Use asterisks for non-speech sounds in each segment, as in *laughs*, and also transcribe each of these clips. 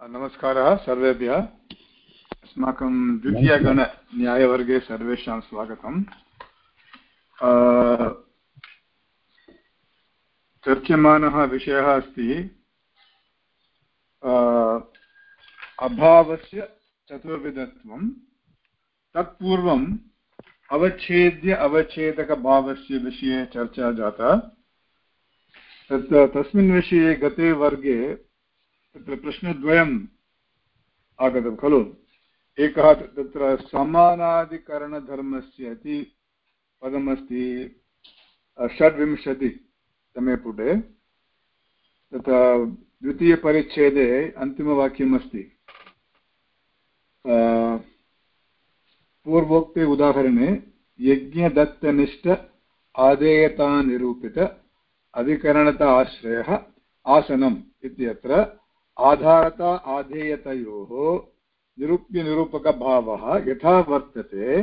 नमस्कारः सर्वेभ्यः। अस्माकं द्वितीयगणन्यायवर्गे सर्वेषां स्वागतम्। चर्च्यमानः विषयः अस्ति अभावस्य चतुर्विधत्वं। तत्पूर्वम् अवच्छेद्य अवच्छेदकभावस्य विषये चर्चा जाता। तत्, तस्मिन् विषये गते वर्गे तत्र प्रश्नद्वयम् आगतं खलु? एकः तत्र समानादिकरणधर्मस्य इति पदमस्ति षड्विंशतितमे पुटे। तत्र द्वितीयपरिच्छेदे अन्तिमवाक्यमस्ति। पूर्वोक्ते उदाहरणे, यज्ञदत्तनिष्ठ आदेयतानिरूपित अधिकरणता आश्रयः आसनम् इत्यत्र आधारता आधेयतयोः निरूप्यनिरूपकभावः यथा वर्तते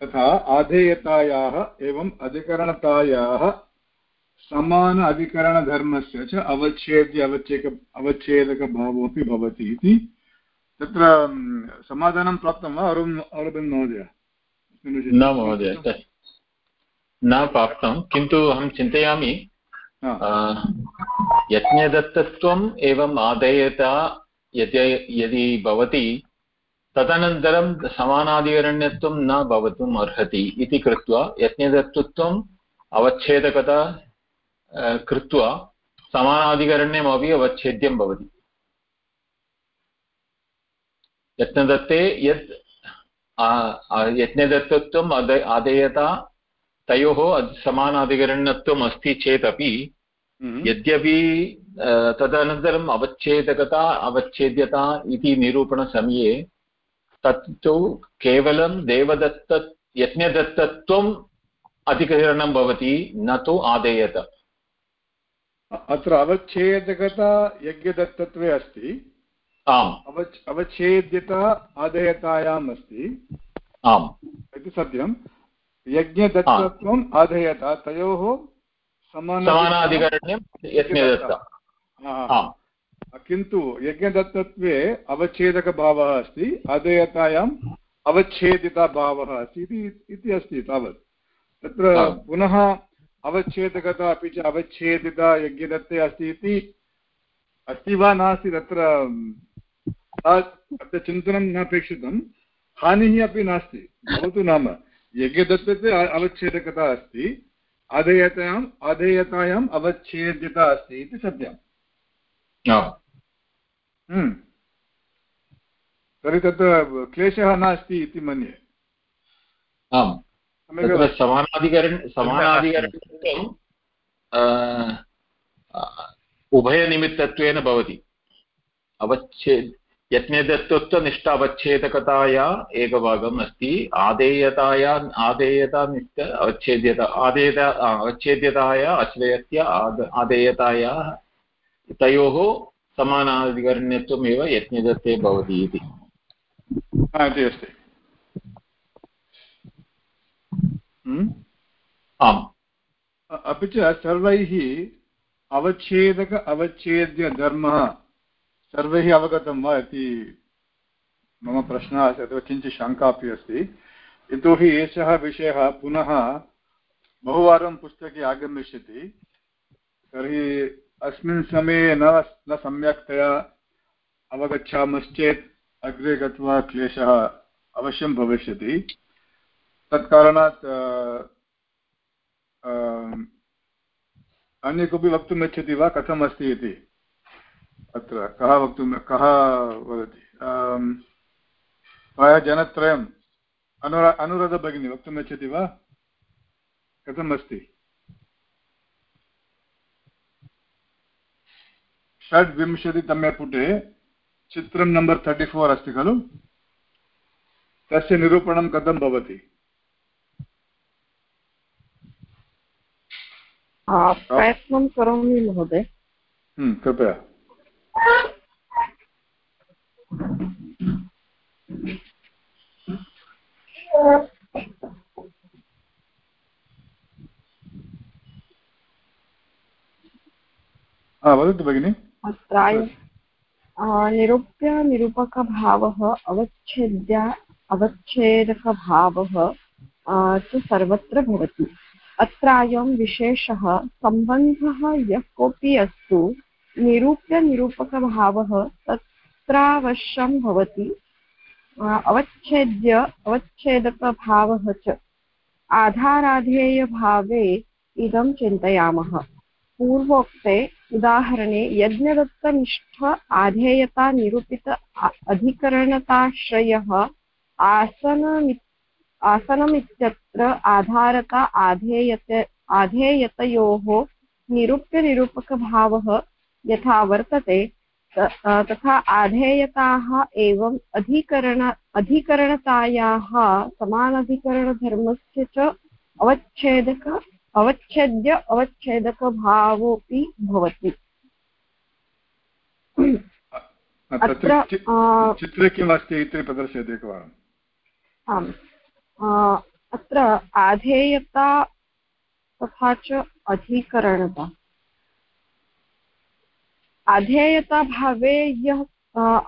तथा आधेयतायाः एवं अधिकरणतायाः समान अधिकरणधर्मस्य च अवच्छेद्य अवच्छेक अवच्छेदकभावोऽपि भवति इति। तत्र समाधानं प्राप्तं वा अरुण्, अरविन्द् महोदय? न महोदय, न प्राप्तं, किन्तु अहं चिन्तयामि यज्ञदत्तत्वम् एवम् आदेयता यदि यदि भवति, तदनन्तरं समानादिकरण्यत्वं न भवितुम् अर्हति इति कृत्वा यज्ञदत्तत्वम् अवच्छेदकता कृत्वा समानाधिकरण्यमपि अवच्छेद्यं भवति। यत्नदत्ते यत् यज्ञदत्तत्वम् आदेयता तयोः समानाधिकरण्यत्वम् अस्ति चेदपि हम्म। यद्यपि तदनन्तरम् अवच्छेदकता अवच्छेद्यता इति निरूपणसमये तत्तु केवलं देवदत्त यज्ञदत्तत्वम् अधिकरणं भवति न तु आदेयत। अत्र अवच्छेदकता यज्ञदत्तत्वे अस्ति। आम्। अवच् अवच्छेद्यता आदेयतायाम् अस्ति। आम्। इति सत्यं यज्ञदत्तत्वम् आधेयता तयोः समानाधिकरण्यं किन्तु यज्ञदत्तत्वे अवच्छेदकभावः अस्ति अधेयतायाम् अवच्छेदितभावः अस्ति इति अस्ति तावत्। तत्र पुनः अवच्छेदकता अपि च अवच्छेदिता यज्ञदत्ते अस्ति इति अस्ति वा नास्ति तत्र चिन्तनं नापेक्षितं। हानिः अपि नास्ति भवतु नाम। यज्ञदत्तते अवच्छेदकता अस्ति। अधेयतायाम् अधेयतायाम् अवच्छेद्यता अस्ति इति सत्यम् हम्म। तर्हि तत्र क्लेशः नास्ति इति मन्ये। आम्। समानाधिकरण समानाधिकरणं उभयनिमित्तत्वेन भवति। अवच्छेद् यत्नेदत्तत्वनिष्ठावच्छेदकताया एकभागम् अस्ति। आदेयताया आदेयतानिष्ठ अवच्छेद्यता आदेयता अवच्छेद्यताया आश्रयस्य आदेयताया तयोः समानाधिकरण्यत्वमेव यत्नदत्ते भवति इति। अस्ति। हम्म? आम्। अपि च सर्वैः अवच्छेदक अवच्छेद्यधर्मः सर्वैः अवगतं वा इति मम प्रश्नः अस्ति अथवा किञ्चित् शङ्का अपि अस्ति। यतोहि एषः विषयः पुनः बहुवारं पुस्तके आगमिष्यति। तर्हि अस्मिन् समये न न सम्यक्तया अवगच्छामश्चेत् अग्रे गत्वा क्लेशः अवश्यं भविष्यति। तत्कारणात् अन्य कोऽपि वक्तुम् इच्छति वा? कथमस्ति इति? अत्र कः वक्तुं कः वदति? प्रायः जनत्रयम् अनुरा अनुराधभगिनी वक्तुम् इच्छति वा? कथम् अस्ति? षड्विंशतितमे पुटे चित्रं नम्बर् तर्टि फोर् अस्ति खलु? तस्य निरूपणं कथं भवति? प्रयत्नं करोमि महोदय। हम्म, कृपया। वदतु भगिनि। निरूप्य निरूपकभावः, अवच्छेद्य, अवच्छेदकभावः च सर्वत्र भवति। अत्रायं विशेषः, सम्बन्धः यः कोऽपि अस्तु, निरूप्य निरूपकभावः तत्रावश्यं भवति। अवच्छेद्य, अवच्छेदकभावः च। आधाराधेयभावे इदं चिन्तयामः। पूर्वोक्ते उदाहरणे यज्ञदत्तनिष्ठ आधेयता निरूपित अधिकरणताश्रयः आसनमित्, आसनमित्यत्र आधारता आधेयत आधेयतयोः निरूप्यनिरूपकभावः यथा वर्तते तथा आधेयताः एवम् अधिकरण अधिकरणतायाः समानाधिकरणधर्मस्य च अवच्छेदक अवच्छेद्य अवच्छेदकभावोऽपि भवति। अत्र चित्रे किम् इति प्रदर्शयति एकवारम्। आम्। अत्र आधेयता तथा च अधिकरणता। आधेयताभावे यः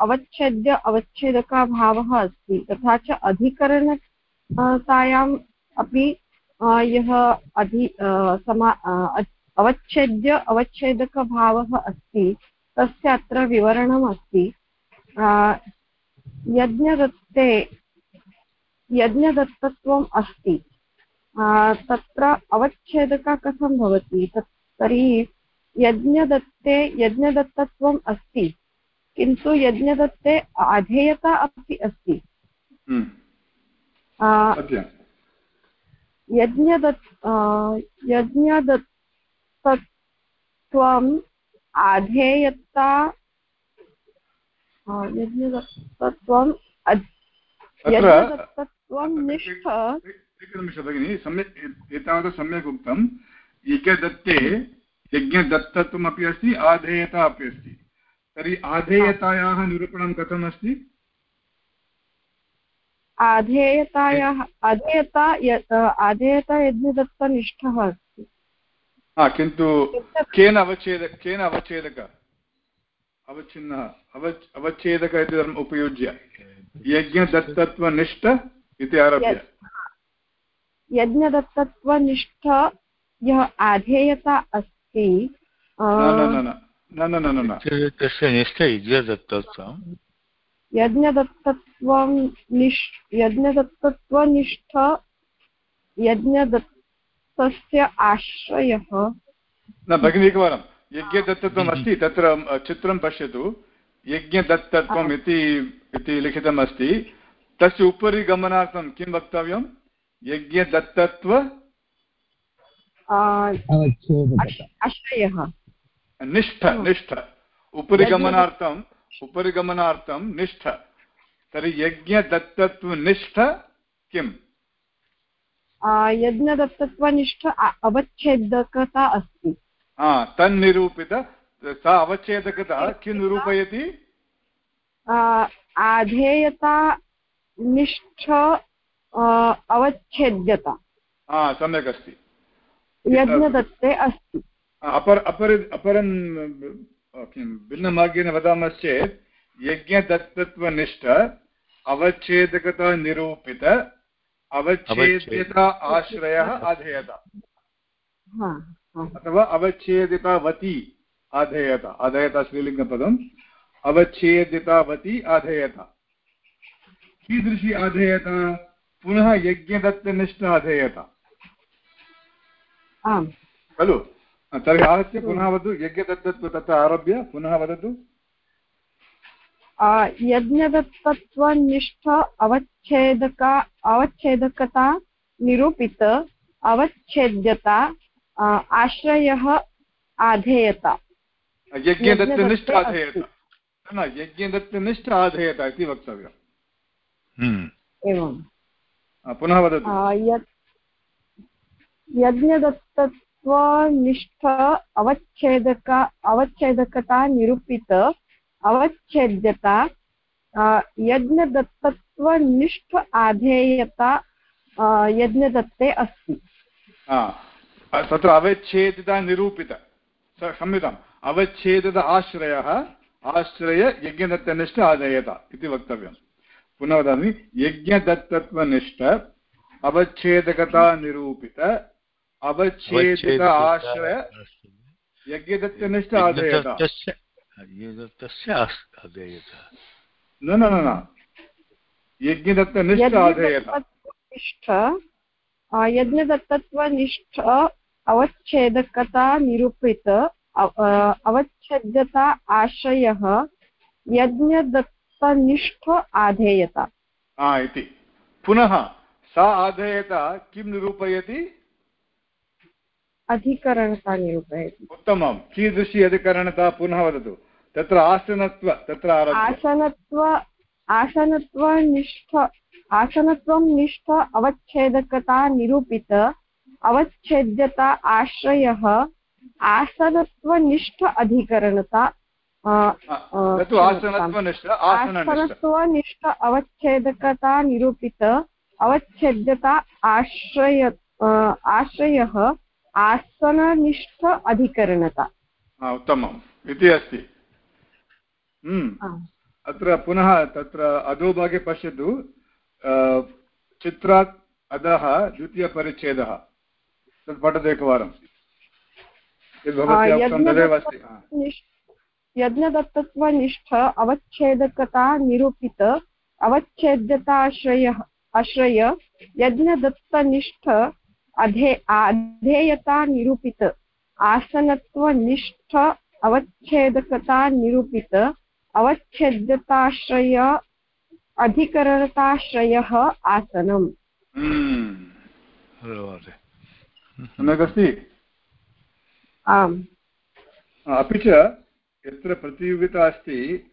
अवच्छेद्य अवच्छेदकभावः अस्ति, तथा च अधिकरणतायाम् अपि यः अधि समा अवच्छेद्य, अवच्छेदकभावः अस्ति, तस्य अत्र विवरणम् अस्ति। यज्ञदत्ते, यज्ञदत्तत्वम् अस्ति। तत्र अवच्छेदका कथं भवति? तत् तर्हि यज्ञदत्ते यज्ञदत्तत्वम् अस्ति। किन्तु यज्ञदत्ते अधेयता अपि अस्ति। हम्म। यज्ञदत् यज्ञदत्तत्वम् आधेयता यज्ञदत्तत्वम् यज्ञदत्तत्वं निष्ठ एकनिमिष भगिनि सम्यक् एतावत् सम्यक् उक्तं। यज्ञदत्ते यज्ञदत्तत्वमपि अस्ति आधेयता अपि अस्ति। तर्हि आधेयतायाः निरूपणं कथमस्ति? आधेयतायाः आधेयता यज्ञदत्तनिष्ठः अस्ति। हा किन्तु केन अवच्छेद केन अवच्छेदक? अवच्छिन्नः। अव अवच्छेदक इति उपयुज्य। यज्ञदत्तत्वनिष्ठ इति आरभ्य। यज्ञदत्तत्वनिष्ठ यः आधेयता अस्ति न न न न तस्य निष्ठ यज्ञदत्तत्वं। यज्ञदत्तत्वं निष् यज्ञदत्तत्वनिष्ठ यज्ञदत्तस्य आश्रयः। न भगिनि एकवारं। यज्ञदत्तत्वम् अस्ति तत्र चित्रं पश्यतु। यज्ञदत्तत्वम् इति इति लिखितम् अस्ति तस्य उपरि गमनार्थं किं वक्तव्यं? यज्ञदत्तत्व आश्रयः निष्ठ निष्ठ उपरि गमनार्थम् उपरि गमनार्थं निष्ठ। तर्हि यज्ञदत्तत्वनिष्ठ किम्? यज्ञदत्तत्वनिष्ठ अवच्छेदकता अस्ति। हा तन्निरूपित सा अवच्छेदकता किं निरूपयति? आधेयता निष्ठ अवच्छेद्यता। हा सम्यक् अस्ति यज्ञदत्ते अस्ति। अपर अपर अपरं किं भिन्नमार्गेण वदामश्चेत् यज्ञदत्तत्वनिष्ठ अवच्छेदकता निरूपित अवच्छेद्यता आश्रयः आधेयता। अथवा अवच्छेदितावती आधेयता आधेयता स्त्रीलिङ्गपदम् अवच्छेदितावती आधेयता। कीदृशी आधेयता? पुनः यज्ञदत्तनिष्ठ आधेयता। खलु। तर्हि आहत्य पुनः वदतु यज्ञदत्तत्व तत्र आरभ्य पुनः वदतु। यज्ञदत्तत्वनिष्ठ अवच्छेदका अवच्छेदकता निरूपित अवच्छेद्यता आश्रयः आधेयता। यज्ञदत्तनिष्ठ आधेयता। न यज्ञदत्तनिष्ठ आधेयता इति वक्तव्यम्। हम्म। एवं पुनः वदतु। यज्ञदत्तत्वनिष्ठ अवच्छेदक, अवच्छेदकता निरूपित, अवच्छेद्यता यज्ञदत्तत्वनिष्ठ आधेयता यज्ञदत्ते अस्ति। तत्र अवच्छेदिता निरूपित। क्षम्यताम् अवच्छेदित आश्रयः, आश्रय यज्ञदत्तनिष्ठ आदेयत इति वक्तव्यं पुनः वदामि, यज्ञदत्तत्वनिष्ठ, अवच्छेदकता निरूपित अवच्छेदित आश्रय यज्ञदत्तनिष्ठ आदेयत। न न न यज्ञदत्तनिष्ठ आदेयत। यज्ञदत्तत्वनिष्ठ अवच्छेदकता निरूपित अवच्छेद्यता आश्रयः यज्ञदत्तनिष्ठ आधेयता इति। पुनः सा आधेयता किं निरूपयति? अधिकरणता निरूपयति उत्तमं कीदृशी अधिकरणता पुनः वदतु। तत्र आसनत्व तत्र आसनत्व आसनत्वनिष्ठ आसनत्वं निष्ठ अवच्छेदकता निरूपित अवच्छेद्यता आश्रयः आसनत्वनिष्ठ अधिकरणता आसनत्वनिष्ठ अवच्छेदकता निरूपित अवच्छेद्यता आश्रय आश्रयः आसननिष्ठ अधिकरणता। उत्तमम्। इति अस्ति। हम्म। अत्र पुनः तत्र अधोभागे पश्यतु। चित्रात् अधः द्वितीयपरिच्छेदः। तत् पठतु एकवारं यज्ञदत्तत्वनिष्ठ अवच्छेदकता निरूपित अवच्छेद्यताश्रयः आश्रय यज्ञदत्तनिष्ठ अधे अधेयता निरूपित आसनत्वनिष्ठ अवच्छेदकता निरूपित अवच्छेद्यताश्रय अधिकरणताश्रयः आसनम्। हम्म। सम्यक् अस्ति आम्। अपि च यत्र प्रतियोगिता अस्ति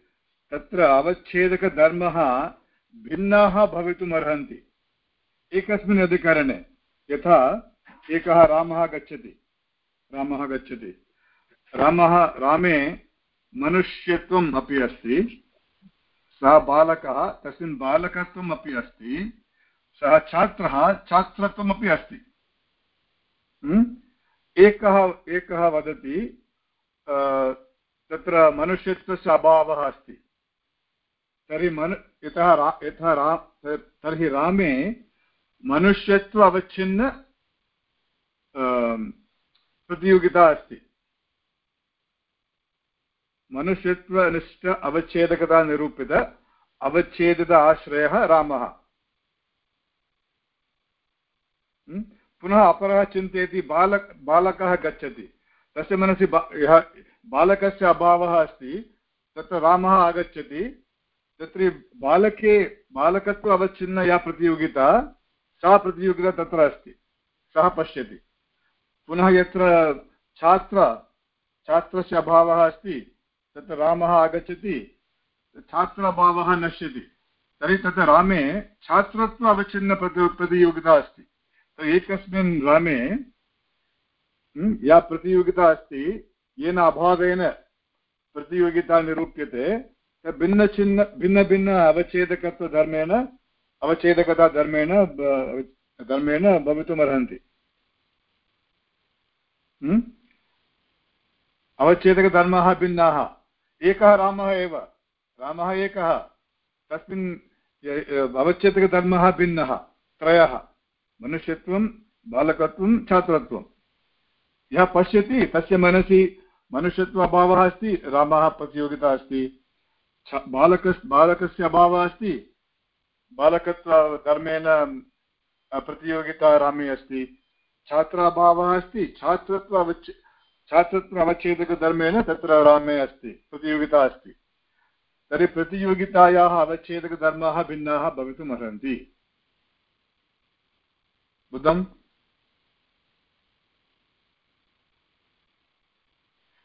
तत्र अवच्छेदकधर्मः भिन्नाः भवितुम् अर्हन्ति एकस्मिन् अधिकरणे। यथा एकः रामः गच्छति। रामः गच्छति। रामः, रामे मनुष्यत्वम् अपि अस्ति। सः बालकः, तस्मिन् बालकत्वम् अपि अस्ति। सः छात्रः छात्रत्वमपि अस्ति। हम्म? एकः एकः वदति तत्र मनुष्यत्वस्य अभावः अस्ति। तर्हि मनु, यतः रा यतः रा तर्हि रामे मनुष्यत्व अवच्छिन्न प्रतियोगिता अस्ति। मनुष्यत्वनिष्ठ अवच्छेदकता निरूपित अवच्छेदित आश्रयः रामः? पुनः अपरः चिन्तयति, बालक, बालकः गच्छति। तस्य मनसि बा, यः, बालकस्य अभावः अस्ति, तत्र रामः आगच्छति। तत्र बालके बालकत्व अवच्छिन्न या प्रतियोगिता सा प्रतियोगिता तत्र अस्ति। सः पश्यति। पुनः यत्र छात्र, छात्रस्य अभावः अस्ति, तत्र रामः आगच्छति छात्र अभावः नश्यति। तर्हि तत्र रामे छात्रत्व अवच्छिन्न प्रति, प्रतियोगिता अस्ति। एकस्मिन् रमे या प्रतियोगिता अस्ति, येन अभावेन प्रतियोगिता निरूप्यते भिन्नचिन्न भिन्नभिन्न अवच्छेदकत्वधर्मेण अवच्छेदकताधर्मेण धर्मेण भवितुमर्हन्ति। अवच्छेदकधर्माः भिन्नाः। एकः रामः एव। रामः एकः। तस्मिन् अवच्छेदकधर्मः भिन्नः। त्रयः। मनुष्यत्वं, बालकत्वं, छात्रत्वं। यः पश्यति, तस्य मनसि मनुष्यत्व अभावः अस्ति, रामः प्रतियोगिता अस्ति। बालक बालकस्य अभावः अस्ति। बालकत्वधर्मेण प्रतियोगिता रामे अस्ति। छात्राभावः अस्ति। छात्रत्व अवच्छ छात्रत्व अवच्छेदकधर्मेण तत्र रामे अस्ति। प्रतियोगिता अस्ति। तर्हि प्रतियोगितायाः अवच्छेदकधर्माः भिन्नाः भवितुम् अर्हन्ति। बुद्धम्?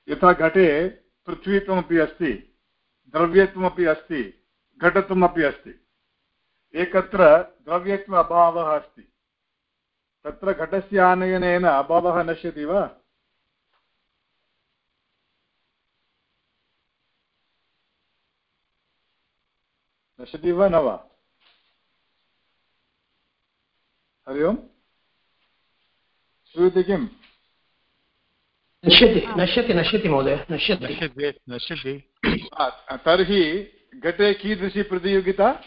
यथा घटे पृथ्वीत्वमपि अस्ति, द्रव्यत्वमपि अस्ति, घटत्वमपि अस्ति। एकत्र द्रव्यत्व अभावः अस्ति। तत्र घटस्य आनयनेन अभावः नश्यति वा? नश्यति वा न वा? हरि ओम्। श्रूयते किम्? नश्यति नश्यति नश्यति महोदय नश्यति। नश्यति तर्हि घटे कीदृशी प्रतियोगिता?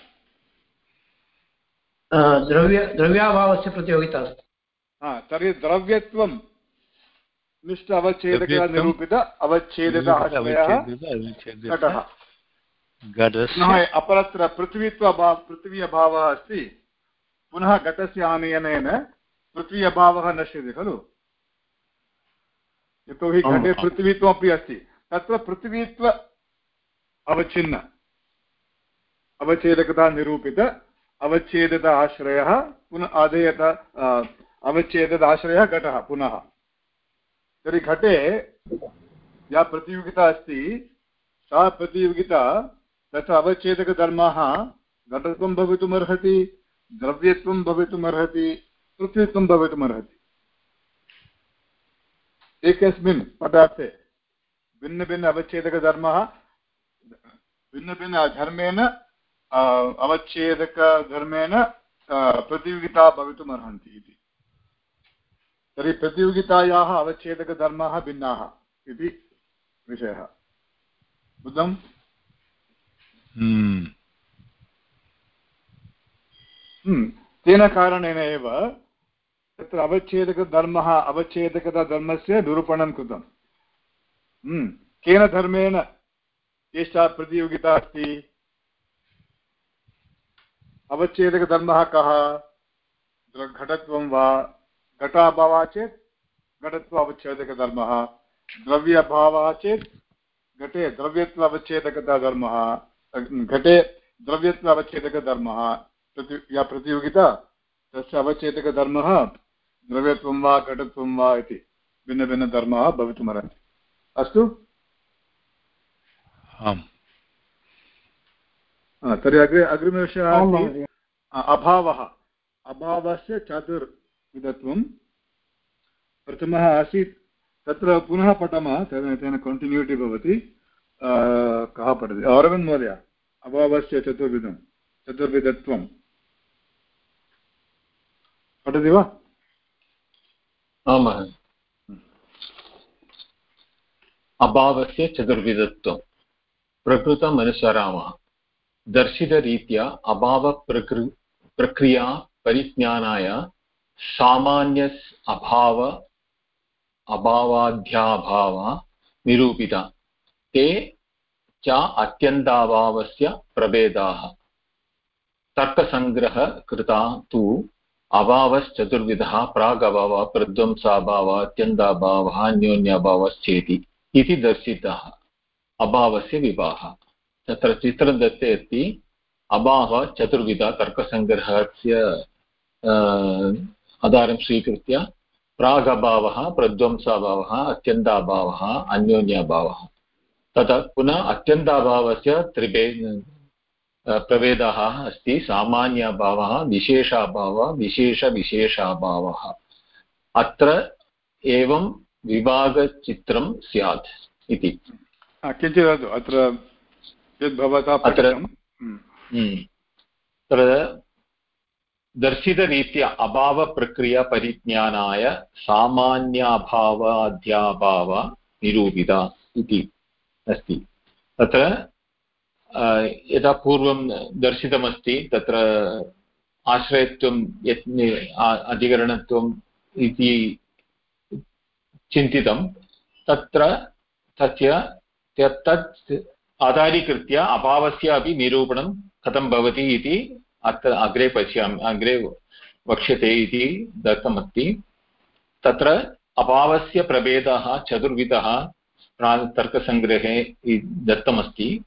द्रव्य द्रव्याभावस्य प्रतियोगिता अस्ति। तर्हि द्रव्यत्वं निष्ठ अवच्छेदकः निरूपित पुनः अपरत्र पृथ्वीत्व पृथ्वी अभावः अस्ति। पुनः घटस्य आनयनेन पृथ्वी अभावः नश्यते खलु? यतोहि घटे पृथ्वीत्वमपि अस्ति। तत्र पृथ्वीत्व अवच्छिन्न। अवच्छेदकता निरूपित अवच्छेदित आश्रयः, पुनः आधेयत अवच्छेदित आश्रयः, घटः, पुनः। तर्हि घटे या प्रतियोगिता अस्ति, सा प्रतियोगिता तत्र अवच्छेदकधर्मः, घटत्वं भवितुमर्हति, द्रव्यत्वं भवितुमर्हति पृथ्वीत्वं भवितुमर्हति। एकस्मिन् पदार्थे भिन्नभिन्न अवच्छेदकधर्मः भिन्नभिन्नधर्मेण अवच्छेदकधर्मेण प्रतियोगिता भवितुमर्हन्ति इति तर्हि प्रतियोगितायाः अवच्छेदकधर्माः भिन्नाः इति विषयः बुद्धम् हम्म। हम्म। तेन कारणेन एव तत्र अवच्छेदकधर्मः अवच्छेदकधर्मस्य निरूपणं कृतम् हम्म। केन धर्मेण एषा प्रतियोगिता अस्ति अवच्छेदकधर्मः कः? घटत्वं वा घटाभावः चेत् घटत्व अवच्छेदकधर्मः द्रव्य अभावः चेत् घटे द्रव्यत्व अवच्छेदकधर्मः घटे द्रव्यत्व अवच्छेदकधर्मः प्रति या प्रतियोगिता? तस्य अवच्छेदकधर्मः द्रव्यत्वं वा घटत्वं वा इति भिन्नभिन्नधर्माः भवितुमर्हन्ति अस्तु? तर्हि अग्रे अग्रिमविषयः अभावः। अभावस्य चतुर्विधत्वं प्रथमः आसीत् तत्र पुनः पठामः तेन तेन कण्टिन्यूटि भवति। कः पठति? अरविन्द महोदय अभावस्य चतुर्विधं चतुर्विधत्वं। पठति वा? आम् अभावस्य चतुर्विधत्वं। प्रकृतम् अनुसरामः दर्शितरीत्या अभावप्रकृ, प्रक्रिया परिज्ञानाय सामान्य अभाव, अभावाध्याभाव निरूपिता। ते च अत्यन्ताभावस्य प्रभेदाः। तर्कसङ्ग्रह कृता तु अभावश्चतुर्विधः, प्रागभावः, प्रध्वंसाभावः, अत्यन्ताभावः, अन्योन्याभावश्चेति इति दर्शितः। अभावस्य विवाहः तत्र चित्रं दत्ते अस्ति अभावः चतुर्विधः तर्कसङ्ग्रहस्य आधारं स्वीकृत्य प्रागभावः, प्रध्वंसाभावः, अत्यन्ताभावः, अन्योन्याभावः। तथा पुनः अत्यन्ताभावस्य त्रिभे प्रभेदः अस्ति, सामान्यभावः, विशेषाभावः, विशेषविशेषाभावः। अत्र एवं विभागचित्रं स्यात् इति। किञ्चित् अत्र यद् भवता अत्र हम्म। हम्म। दर्शितरीत्या अभावप्रक्रियापरिज्ञानाय सामान्याभावाध्याभाव निरूपिता इति अस्ति तत्र यथा पूर्वं दर्शितमस्ति तत्र आश्रयत्वं यत् अधिकरणत्वम् इति चिन्तितं तत्र तस्य तत् आधारीकृत्य अभावस्य अपि निरूपणं कथं भवति इति अत्र अग्रे पश्यामि अग्रे वक्ष्यते इति दत्तमस्ति। तत्र अभावस्य प्रभेदः चतुर्विधः तर्कसङ्ग्रहे दत्तमस्ति।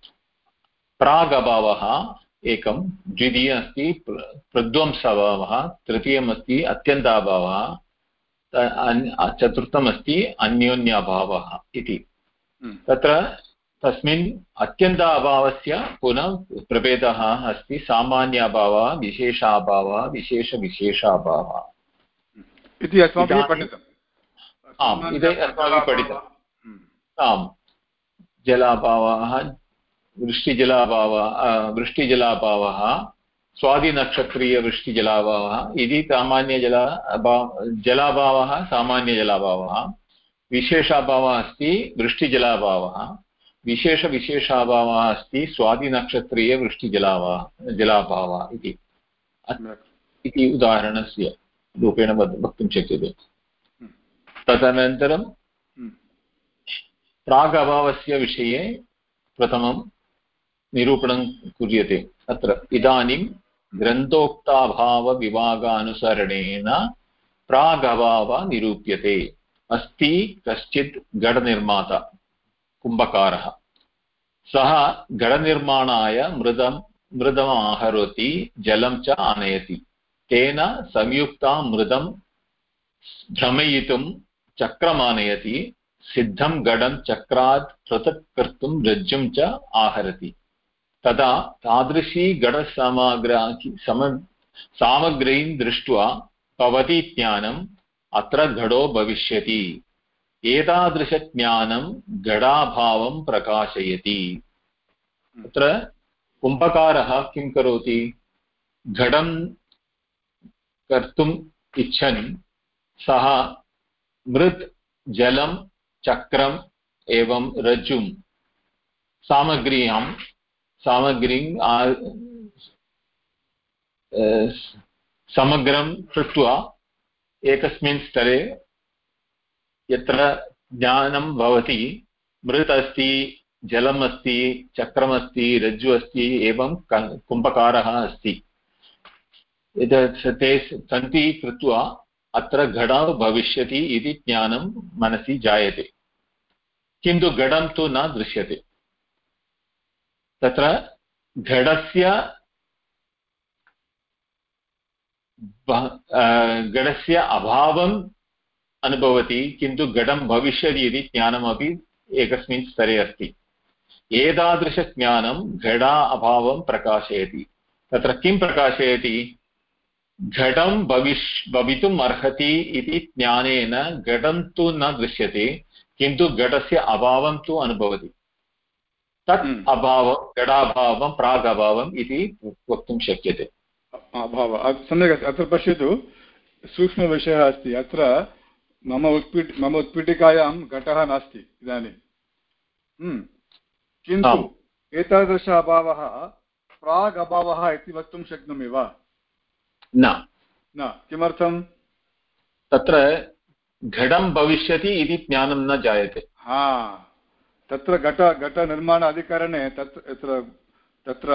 प्रागभावः एकं द्वितीय अस्ति प्रध्वंसभावः तृतीयमस्ति अत्यन्ताभावः चतुर्थमस्ति अन्योन्याभावः इति। हम्म। तत्र तस्मिन् अत्यन्त अभावस्य पुनः प्रभेदः अस्ति सामान्य अभावः विशेषाभावः विशेषविशेषाभावः। इति अस्माभिः पठितम्। आम् इति अस्माभिः पठितम्। आम् जलाभावः वृष्टिजलाभावः वृष्टिजलाभावः स्वादिनक्षत्रीयवृष्टिजलाभावः इति सामान्यजल अभाव जलाभावः सामान्यजलाभावः। विशेषाभावः अस्ति वृष्टिजलाभावः। विशेषविशेषाभावः अस्ति स्वादिनक्षत्रीय वृष्टिजलाभावः जलाभावः इति। इति उदाहरणस्य रूपेण वक्तुं शक्यते। तदनन्तरं प्रागभावस्य विषये प्रथमं निरूपणं क्रियते। अत्र इदानीं ग्रन्थोक्ताभावविभागानुसरणेन प्रागभावः निरूप्यते। अस्ति कश्चित् घटनिर्माता कुम्भकारः सः घटनिर्माणाय मृदं मृदम् आहरोति जलं च आनयति तेन संयुक्तां मृदं भ्रमयितुं चक्रमानयति सिद्धं घटं चक्रात् पृथक् कर्तुं रज्जुं च आहरति तदा तादृशी घटसामग्रा सम सामग्रीं दृष्ट्वा भवति ज्ञानम् अत्र घटो भविष्यति एतादृशज्ञानं घटाभावं प्रकाशयति। अत्र कुम्भकारः किं करोति? घटं कर्तुम् इच्छन्। सः मृत् जलं, चक्रम् एवं रज्जुं। सामग्र्यां सामग्रीं समग्रं कृत्वा एकस्मिन् स्तरे यत्र ज्ञानं भवति मृत् अस्ति जलम् अस्ति चक्रमस्ति रज्जु अस्ति एवं कुम्भकारः अस्ति। ते सन्ति कृत्वा अत्र घटः भविष्यति इति ज्ञानं मनसि जायते। किन्तु घटं तु न दृश्यते। तत्र घटस्य घटस्य अभावम् अनुभवति किन्तु घटं भविष्यति इति ज्ञानमपि एकस्मिन् स्तरे अस्ति। एतादृशज्ञानं घटा अभावं प्रकाशयति। तत्र किं प्रकाशयति? घटं भविष् भवितुम् अर्हति इति ज्ञानेन घटं तु न दृश्यते किन्तु घटस्य अभावं तु अनुभवति। तत् हम्म। अभावं घटाभावं प्रागभावम् इति वक्तुं शक्यते। अभावः सम्यक् अत्र पश्यतु सूक्ष्मविषयः अस्ति। अत्र मम उत्पीठ मम उत्पीठिकायां घटः नास्ति इदानीं। हम्म। किन्तु एतादृश अभावः प्राग् अभावः इति वक्तुं शक्नोमि वा? न। न। किमर्थं तत्र घटं भविष्यति इति ज्ञानं न जायते। हा। तत्र घट घटनिर्माण अधिकरणे तत् तत्र तत्र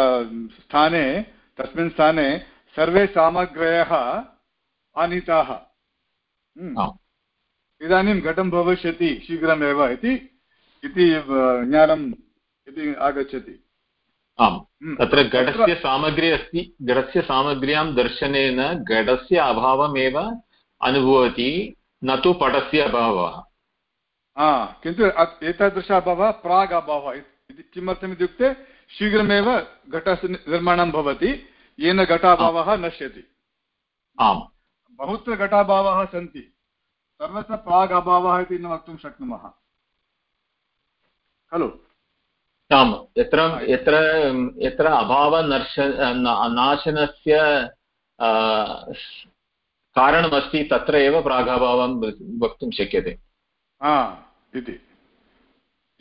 स्थाने तस्मिन् स्थाने सर्वे सामग्र्यः आनीताः। हम्म। इदानीं घटं भविष्यति शीघ्रमेव इति इति ज्ञानम् इति आगच्छति। आम्। तत्र घटस्य सामग्री अस्ति घटस्य सामग्र्यां दर्शनेन घटस्य अभावमेव अनुभवति न तु पटस्य अभावः। हा किन्तु एतादृश अभावः प्राग् अभावः इति किमर्थम् इत्युक्ते शीघ्रमेव घटस्य निर्माणं भवति येन घटाभावः नश्यति। आम्। बहुत्र घटाभावः सन्ति। सर्वत्र प्राग् अभावः इति न वक्तुं शक्नुमः। खलु? आम् यत्र यत्र यत्र अभावनर्श नाशनस्य कारणमस्ति तत्र एव प्रागभावं वक्तुं शक्यते। हा इति।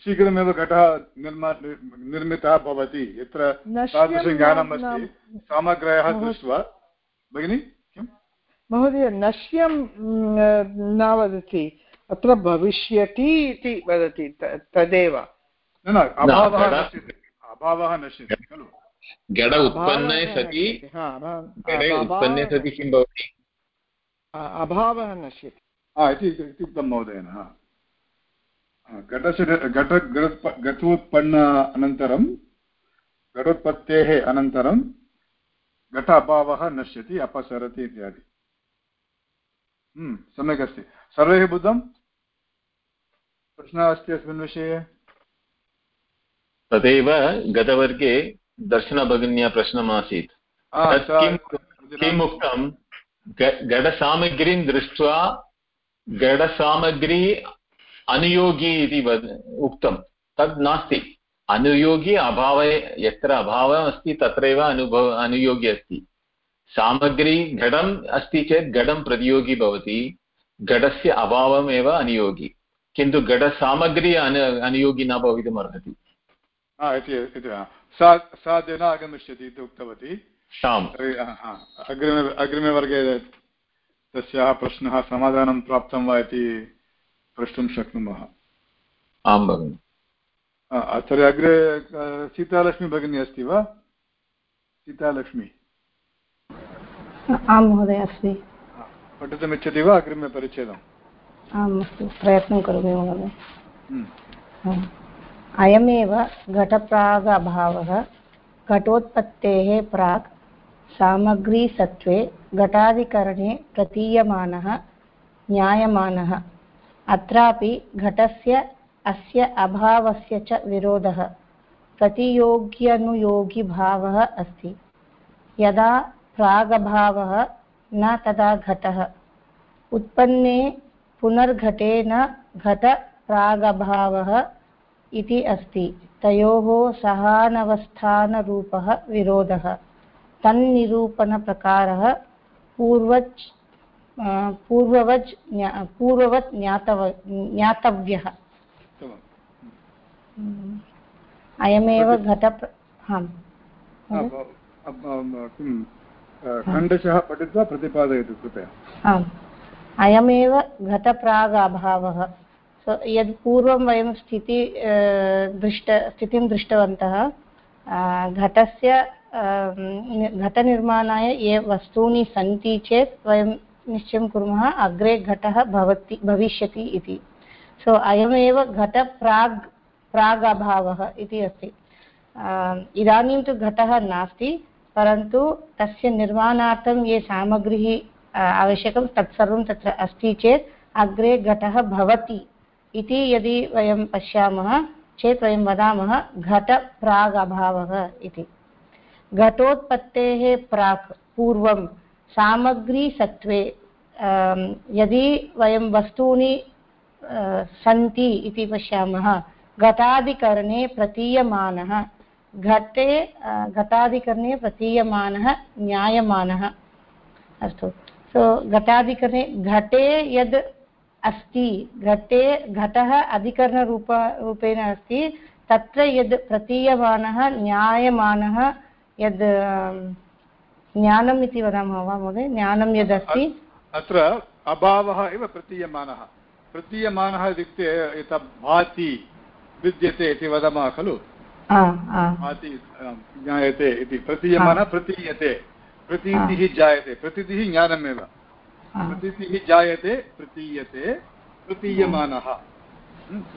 शीघ्रमेव घटः निर्मा निर्मितः भवति। यत्र नश्यं तादृशं ज्ञानम् अस्ति सामग्र्यः दृष्ट्वा। भगिनि? महोदय नश्यं न वदति अत्र भविष्यति इति वदति तदेव। न न अभावः नश्यते। अभावः नश्यते खलु। घट उत्पन्ने सति। हा, उत्पन्ने सति किं भवति? अभावः नश्यति। हा इति इति उक्तं महोदयेन घटस्य घट घटोत्पन्न अनन्तरं घटोत्पत्तेः अनन्तरं घट अभावः नश्यति अपसरति इत्यादि। सम्यक् अस्ति। सर्वैः बुद्धं? प्रश्नः अस्ति अस्मिन् विषये? तदेव गतवर्गे दर्शनभगिन्या प्रश्नमासीत्। किम् उक्तं? गडसामग्रीं दृष्ट्वा गडसामग्री अनुयोगी इति वद उक्तं। तद् नास्ति। अनुयोगी अभावे यत्र अभावः अस्ति तत्रैव अनुभव अनुयोगी अस्ति। सामग्री घटम् अस्ति चेत् घटं प्रतियोगी भवति घटस्य अभावमेव अनुयोगी किन्तु घटसामग्री अनु अनुयोगी न भवितुम् अर्हति। सा साध्येन आगमिष्यति इति उक्तवती। हा, अग्रिमे अग्रिमे वर्गे तस्याः प्रश्नः समाधानं प्राप्तं वा इति प्रष्टुं शक्नुमः। आं भगिनि। तर्हि अग्रे सीतालक्ष्मी भगिनी अस्ति वा? सीतालक्ष्मी। आं महोदय अस्मि। हा, पठितुमिच्छति वा अग्रिमे परिच्छेदम् आम् अस्तु प्रयत्नं करोमि महोदय। हम्म। अयमेव घटप्रागभावः घटोत्पत्तेः प्राक् सामग्रीसत्त्वे घटाधिकरणे प्रतीयमानः ज्ञायमानः अत्रापि घटस्य अस्य अभावस्य च विरोधः। प्रतियोग्यनुयोगिभावः अस्ति। यदा प्रागभावः न तदा घटः। उत्पन्ने पुनर्घटे न घटप्रागभावः इति अस्ति। तयोः सहानवस्थानरूपः विरोधः। तन्निरूपणप्रकारः पूर्वच् पूर्ववज् पूर्ववत् ज्ञातव ज्ञातव्यः। अयमेव घट आम् किं खण्डशः पठित्वा प्रतिपादयतु कृपया। आम्। अयमेव घटप्रागाभावः। सो यद् पूर्वं वयं स्थिति दृष्ट, स्थितिं दृष्टवन्तः घटस्य घटनिर्माणाय ये वस्तूनि सन्ति चेत् वयं निश्चयं कुर्मः, अग्रे घटः भवति, भविष्यति इति। सो अयमेव घटप्राग्, प्रागभावः इति अस्ति। इदानीं तु घटः नास्ति। परन्तु तस्य निर्माणार्थं ये सामग्रिः आवश्यकं तत्सर्वं तत्र अस्ति चेत् अग्रे घटः भवति इति यदि वयं पश्यामः चेत् वयं वदामः घटप्रागभावः इति। घटोत्पत्तेः प्राक् पूर्वं सामग्रीसत्त्वे यदि वयं वस्तूनि सन्ति इति पश्यामः घटाधिकरणे प्रतीयमानः घटे घटाधिकरणे प्रतीयमानः ज्ञायमानः अस्तु। सो घटाधिकरणे, घटे यद् अस्ति, घटे, घटः अधिकरणरूप, रूपेण अस्ति, तत्र यद् प्रतीयमानः ज्ञायमानः यद् ज्ञानम् इति वदामः वा महोदय? ज्ञानं यदस्ति अत्र अभावः एव प्रतीयमानः। प्रतीयमानः इत्युक्ते भाति विद्यते इति वदामः खलु? ज्ञायते इति प्रतीयमानः प्रतीयते प्रतीतिः जायते प्रतीतिः ज्ञानमेव प्रतीतिः जायते प्रतीयते प्रतीयमानः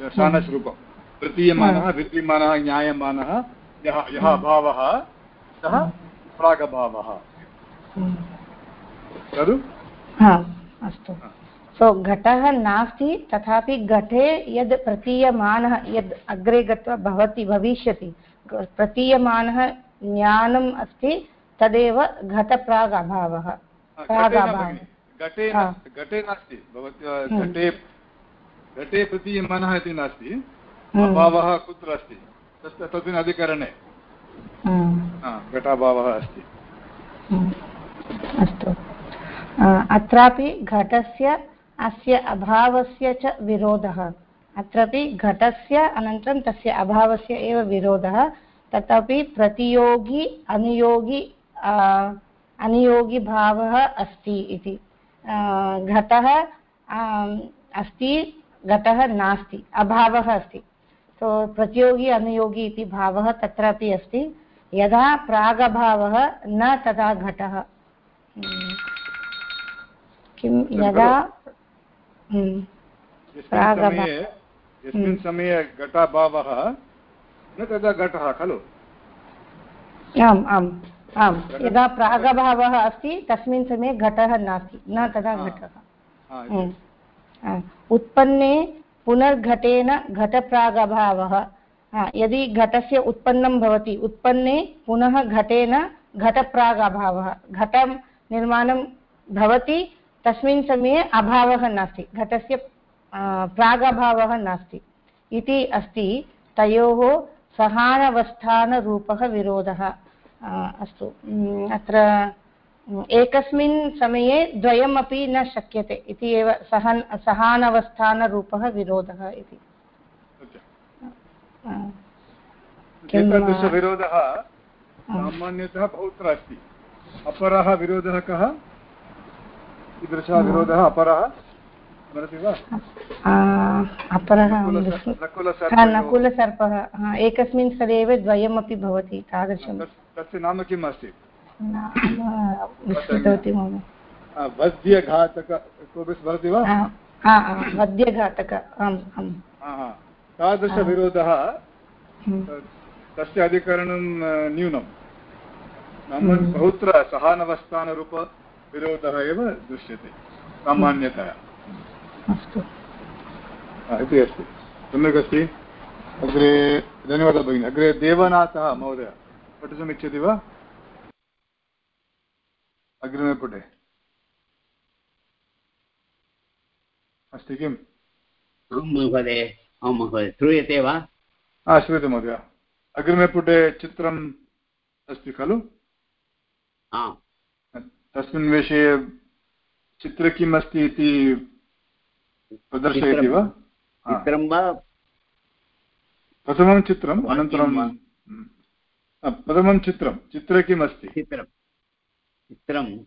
शानश्रूपं प्रतीयमानः विद्यमानः ज्ञायमानः यः यः अभावः सः प्रागभावः। खलु अस्तु सो घटः नास्ति तथापि घटे यद् प्रतीयमानः यद् अग्रे गत्वा भवति भविष्यति प्रतीयमानः ज्ञानम् अस्ति तदेव घटप्रागभावः घटे न प्रागभावः भगिनि, घटे हा. न- घटे नास्ति हम्म. घटे घटे प्रतीयमानः इति नास्ति हम्म. अभावः कुत्र अस्ति तस्मिन् अधिकरणे हम्म. घटाभावः अस्ति। अस्तु अत्रापि घटस्य अस्य अभावस्य च विरोधः अत्रापि घटस्य, अनन्तरं तस्य अभावस्य एव विरोधः तथापि प्रतियोगी, अनुयोगी अनुयोगिभावः अस्ति इति घटः अस्ति, घटः नास्ति, अभावः अस्ति सो प्रतियोगी, अनुयोगी इति भावः तत्रापि अस्ति यदा प्रागभावः, न तदा घटः। किं, यदा। समये यस्मिन्. समये घटाभावः न तदा घटः खलु। आम् आम् आम्। यदा प्रागभावः अस्ति तस्मिन् समये घटः नास्ति न तदा घटः. हम्म। उत्पन्ने पुनर्घटेन घटप्रागभावः। यदि घटस्य उत्पन्नं भवति उत्पन्ने पुनः घटेन घटप्रागभावः। घटं निर्माणं भवति तस्मिन् समये अभावः नास्ति घटस्य प्रागभावः नास्ति। इति अस्ति तयोः सहानवस्थानरूपः विरोधः अस्तु। अत्र एकस्मिन् समये द्वयमपि न शक्यते इति एव सहन् सहानवस्थानरूपः विरोधः इति। किम् एतादृशविरोधः सामान्यतः बहुत्र अस्ति। अपरः विरोधः कः? कीदृशः विरोधः अपरः? स्मरति वा? अपरः नकुलसर्पः एकस्मिन् स्थले एव द्वयमपि भवति तादृशं। तस्य नाम किम् अस्ति विस्मृतवती महोदय। आ, कोऽपि स्मरति वा? हा, हा, हा, वद्यघातक आम् आम्। हा, हा। तादृशविरोधः हम्म, तस्य अधिकरणं न्यूनं नाम। बहुत्र सहानवस्थानरूपविरोधः एव दृश्यते सामान्यतया. अस्तु। इति अस्ति। सम्यक् अस्ति? अग्रे धन्यवादः भगिनि। अग्रे देवनाथः महोदय। पठितुमिच्छति वा? अग्रिमे पुटे अस्ति किम्? आं महोदय आं महोदय। श्रूयते वा? हा श्रूयते महोदय। अग्रिमे पुटे चित्रम् अस्ति खलु? आम्। तस्मिन् विषये चित्रे किम् अस्ति इति प्रदर्शयति वा। चित्रं वा? प्रथमं चित्रम् अनन्तरं प्रथमं चित्रं चित्रे किम् अस्ति चित्रं चित्रं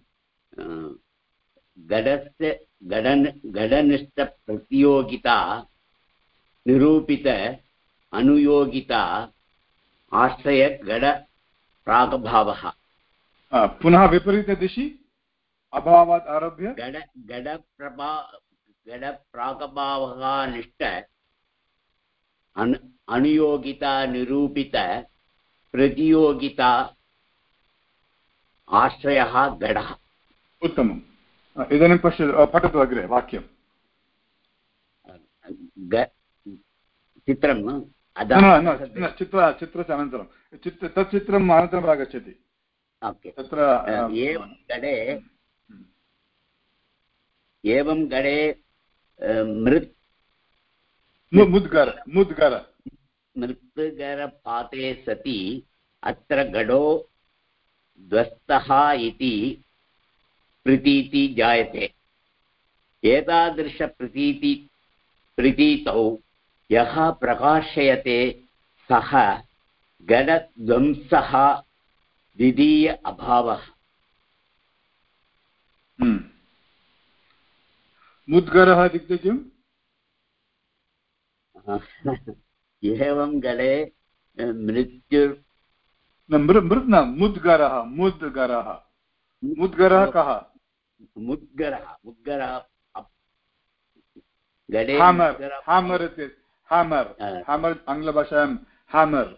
गडस्य गडन् गडनिष्ठप्रतियोगिता निरूपित अनुयोगिता आश्रयगडप्रागभावः। पुनः विपरीतदिशि अभावात् आरभ्य। गड गडप्रभा गडप्रागभावः निष्ठ अनु अनुयोगिता निरूपित प्रतियोगिता आश्रयः गडः उत्तमम्। इदानीं पश्य अ, पठतु अग्रे वाक्यं चित्रं चित्रस्य अनन्तरं चित्र तत् चित्रम् अनन्तरम् आगच्छति। तत्र अ, एवं गडे एवं गडे अ, मृत् मुद्गर मुद्गर। मृत्गरपाते सति अत्र गडो ध्वस्तः इति प्रतीति जायते। एतादृशप्रतीति प्रतीतौ यः प्रकाशयते सः गडध्वंसः द्वितीय अभावः। हम्म। मुद्गरः इत्युक्ते किम्? *laughs* एवं गडे मृत्युर् मृ मृत् न मुद्गरः मुद्गरः। मुद्गरः कः? मुद्गरः मुद्गरः हामर् हामर् इति हामर्। हामर् आङ्ग्लभाषायां हामर्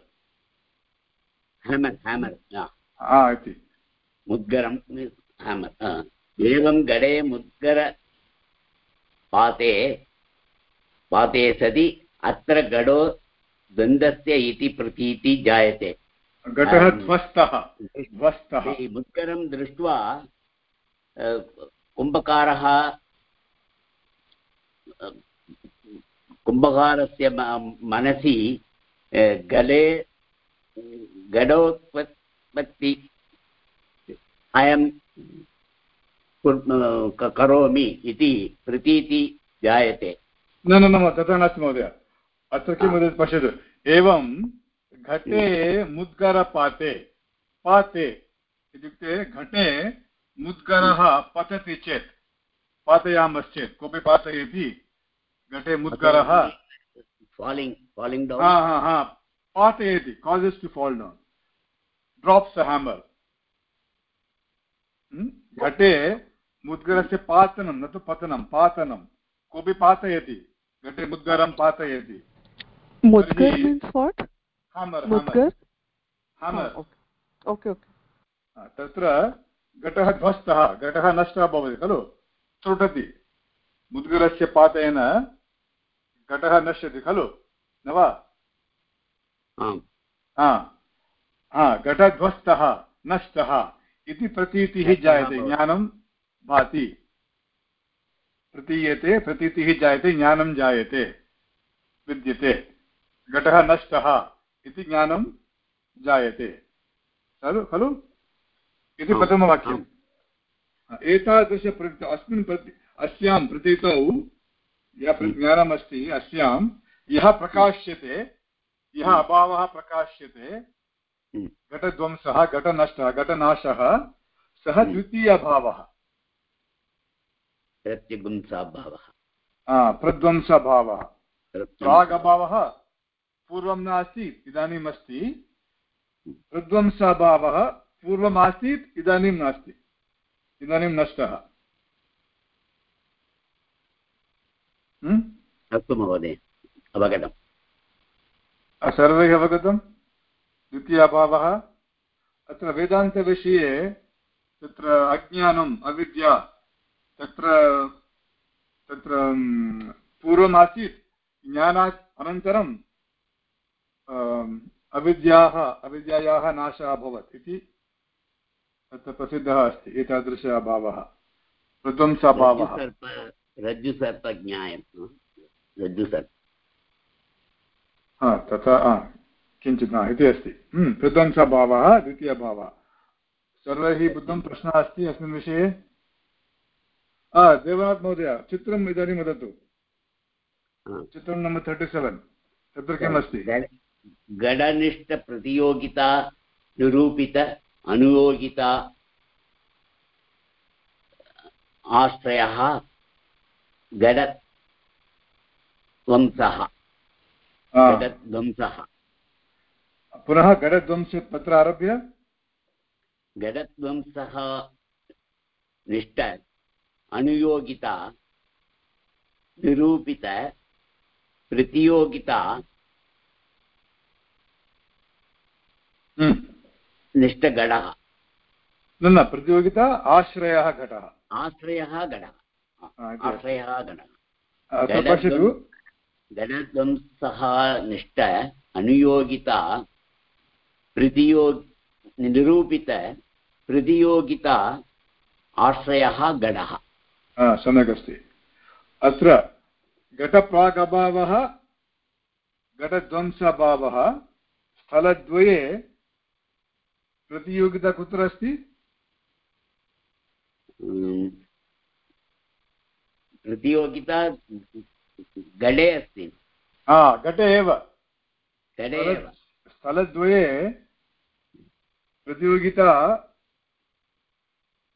हेमर् हेमर् हा, इति मुद्गरं। एवं गडे मुद्गर पाते पाते सति अत्र गडो द्वन्द्वस्य इति प्रतीति जायते घटः ध्वस्तः ध्वस्तः मुद्गरं दृष्ट्वा कुम्भकारः कुम्भकारस्य मनसि गले गडोत्पत्ति अयं करोमि इति प्रतीति जायते न न न तथा नास्ति महोदय। अत्र किं वदति पश्यतु। एवं घटे मुद्गरपाते पाते इत्युक्ते घटे मुद्गरः पतति चेत् पातयामश्चेत् कोऽपि पातयति घटे मुद्गरः फालिङ्ग् फालिङ्ग् डौन् हा हा पातयति causes to fall down drops a hammer घटे मुद्गरस्य पातनं न तु पतनं पातनं। कोऽपि पातयति। घटे मुद्गरं पातयति। Mudgar तर्हि- means what? हामर् Mudgar? हामर् okay, okay. तत्र घटः ध्वस्तः घटः नष्टः भवति खलु? त्रुटति। मुद्गरस्य पातेन घटः नश्यति खलु? न वा? हा घटध्वस्तः नष्टः इति प्रतीतिः जायते ज्ञानं भाति। प्रतीयते प्रतीतिः जायते ज्ञानं जायते विद्यते। घटः नष्टः इति ज्ञानं जायते। खलु खलु? इति प्रथमवाक्यम्। एतादृश प्रति अस्मिन् प्रति अस्यां प्रतीतौ यः ज्ञानमस्ति अस्यां यः प्रकाश्यते यः अभावः प्रकाश्यते हम्म। घटध्वंसः घटनष्टः घटनाशः सः हम्म। द्वितीयभावः। प्रत्यगुंसाभावः प्रध्वंसभावः प्रागभावः पूर्वं नासीत् इदानीम् अस्ति प्रध्वंसभावः पूर्वम् आसीत् इदानीं नास्ति। इदानीं नष्टः? अस्तु महोदय अवगतम्। सर्वैः अवगतं द्वितीयभावः। अत्र वेदान्तविषये तत्र अज्ञानम् अविद्या तत्र तत्र पूर्वमासीत्। ज्ञानात् अनन्तरम् आम्, अविद्याः अविद्यायाः नाशः अभवत् इति तत्र प्रसिद्धः अस्ति एतादृश अभावः प्रध्वंसभावः रज्जुसर्प रज्जुसर्प। हा तथा किञ्चित् हा इति अस्ति। हम्म, प्रध्वंसभावः द्वितीयभावः सर्वैः बुद्धं प्रश्नः अस्ति अस्मिन् विषये? देवनाथ్ महोदय चित्रम् इदानीं वदतु। चित्रं नम्बर् तर्टि सेवेन्। तत्र किम् अस्ति गडनिष्ठप्रतियोगिता निरूपित अनुयोगिता आश्रयः गडध्वंसः हा, गडध्वंसः पुनः गडध्वंस तत्र आरभ्य? गडध्वंसः निष्ठ अनुयोगिता निरूपित प्रतियोगिता हम्म, निष्ठगडः। न न प्रतियोगिता आश्रयः घटः। आश्रयः अस्ति। आश्रयः गडः पश्यतु गणध्वंसः निष्ठ अनुयोगिता प्रतियो निरूपित प्रतियोगिता आश्रयः गणः। सम्यक् अस्ति। अत्र घटप्रागभावः घटध्वंसभावः स्थलद्वये प्रतियोगिता कुत्र अस्ति? प्रतियोगिता गडे अस्ति। हा घटे एव। एव। स्थलद्वये प्रतियोगिता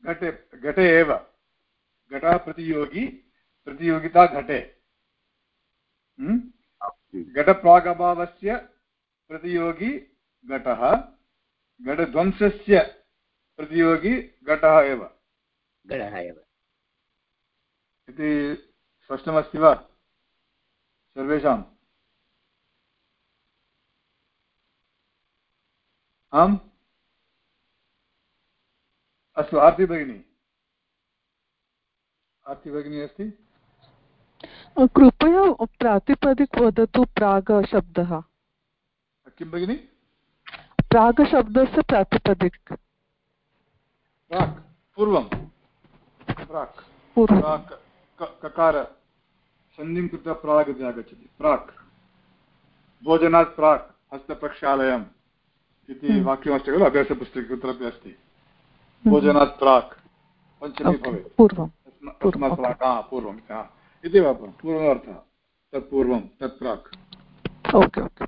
घटे घटे एव। घटः प्रतियोगी प्रतियोगिता घटे। हम्म? घटप्रागभावस्य प्रतियोगी घटः। घटध्वंसस्य प्रतियोगी घटः एव। गडः एव। इति स्पष्टमस्ति वा? सर्वेषाम् आम्? अस्तु आर्ति भगिनी। आर्ति भगिनी अस्ति? कृपया प्रातिपदिक वदतु प्राग शब्दः किं भगिनि? प्रागशब्दस्य प्रातिपदिक। प्राक् पूर्वं। प्राक्। प्राक् ककार। सन्धिं कृत्वा प्राग् इति आगच्छति। प्राक्। भोजनात् प्राक् हस्तप्रक्षालयम् इति हम्म। वाक्यमस्ति खलु? अभ्यासपुस्तके कुत्रापि अस्ति। भोजनात् प्राक् पञ्चमी भवेत् पूर्वं तस्मात् प्राक् हा पूर्वं इति वा पूर्वार्थः तत् पूर्वं तत् प्राक् ओके ओके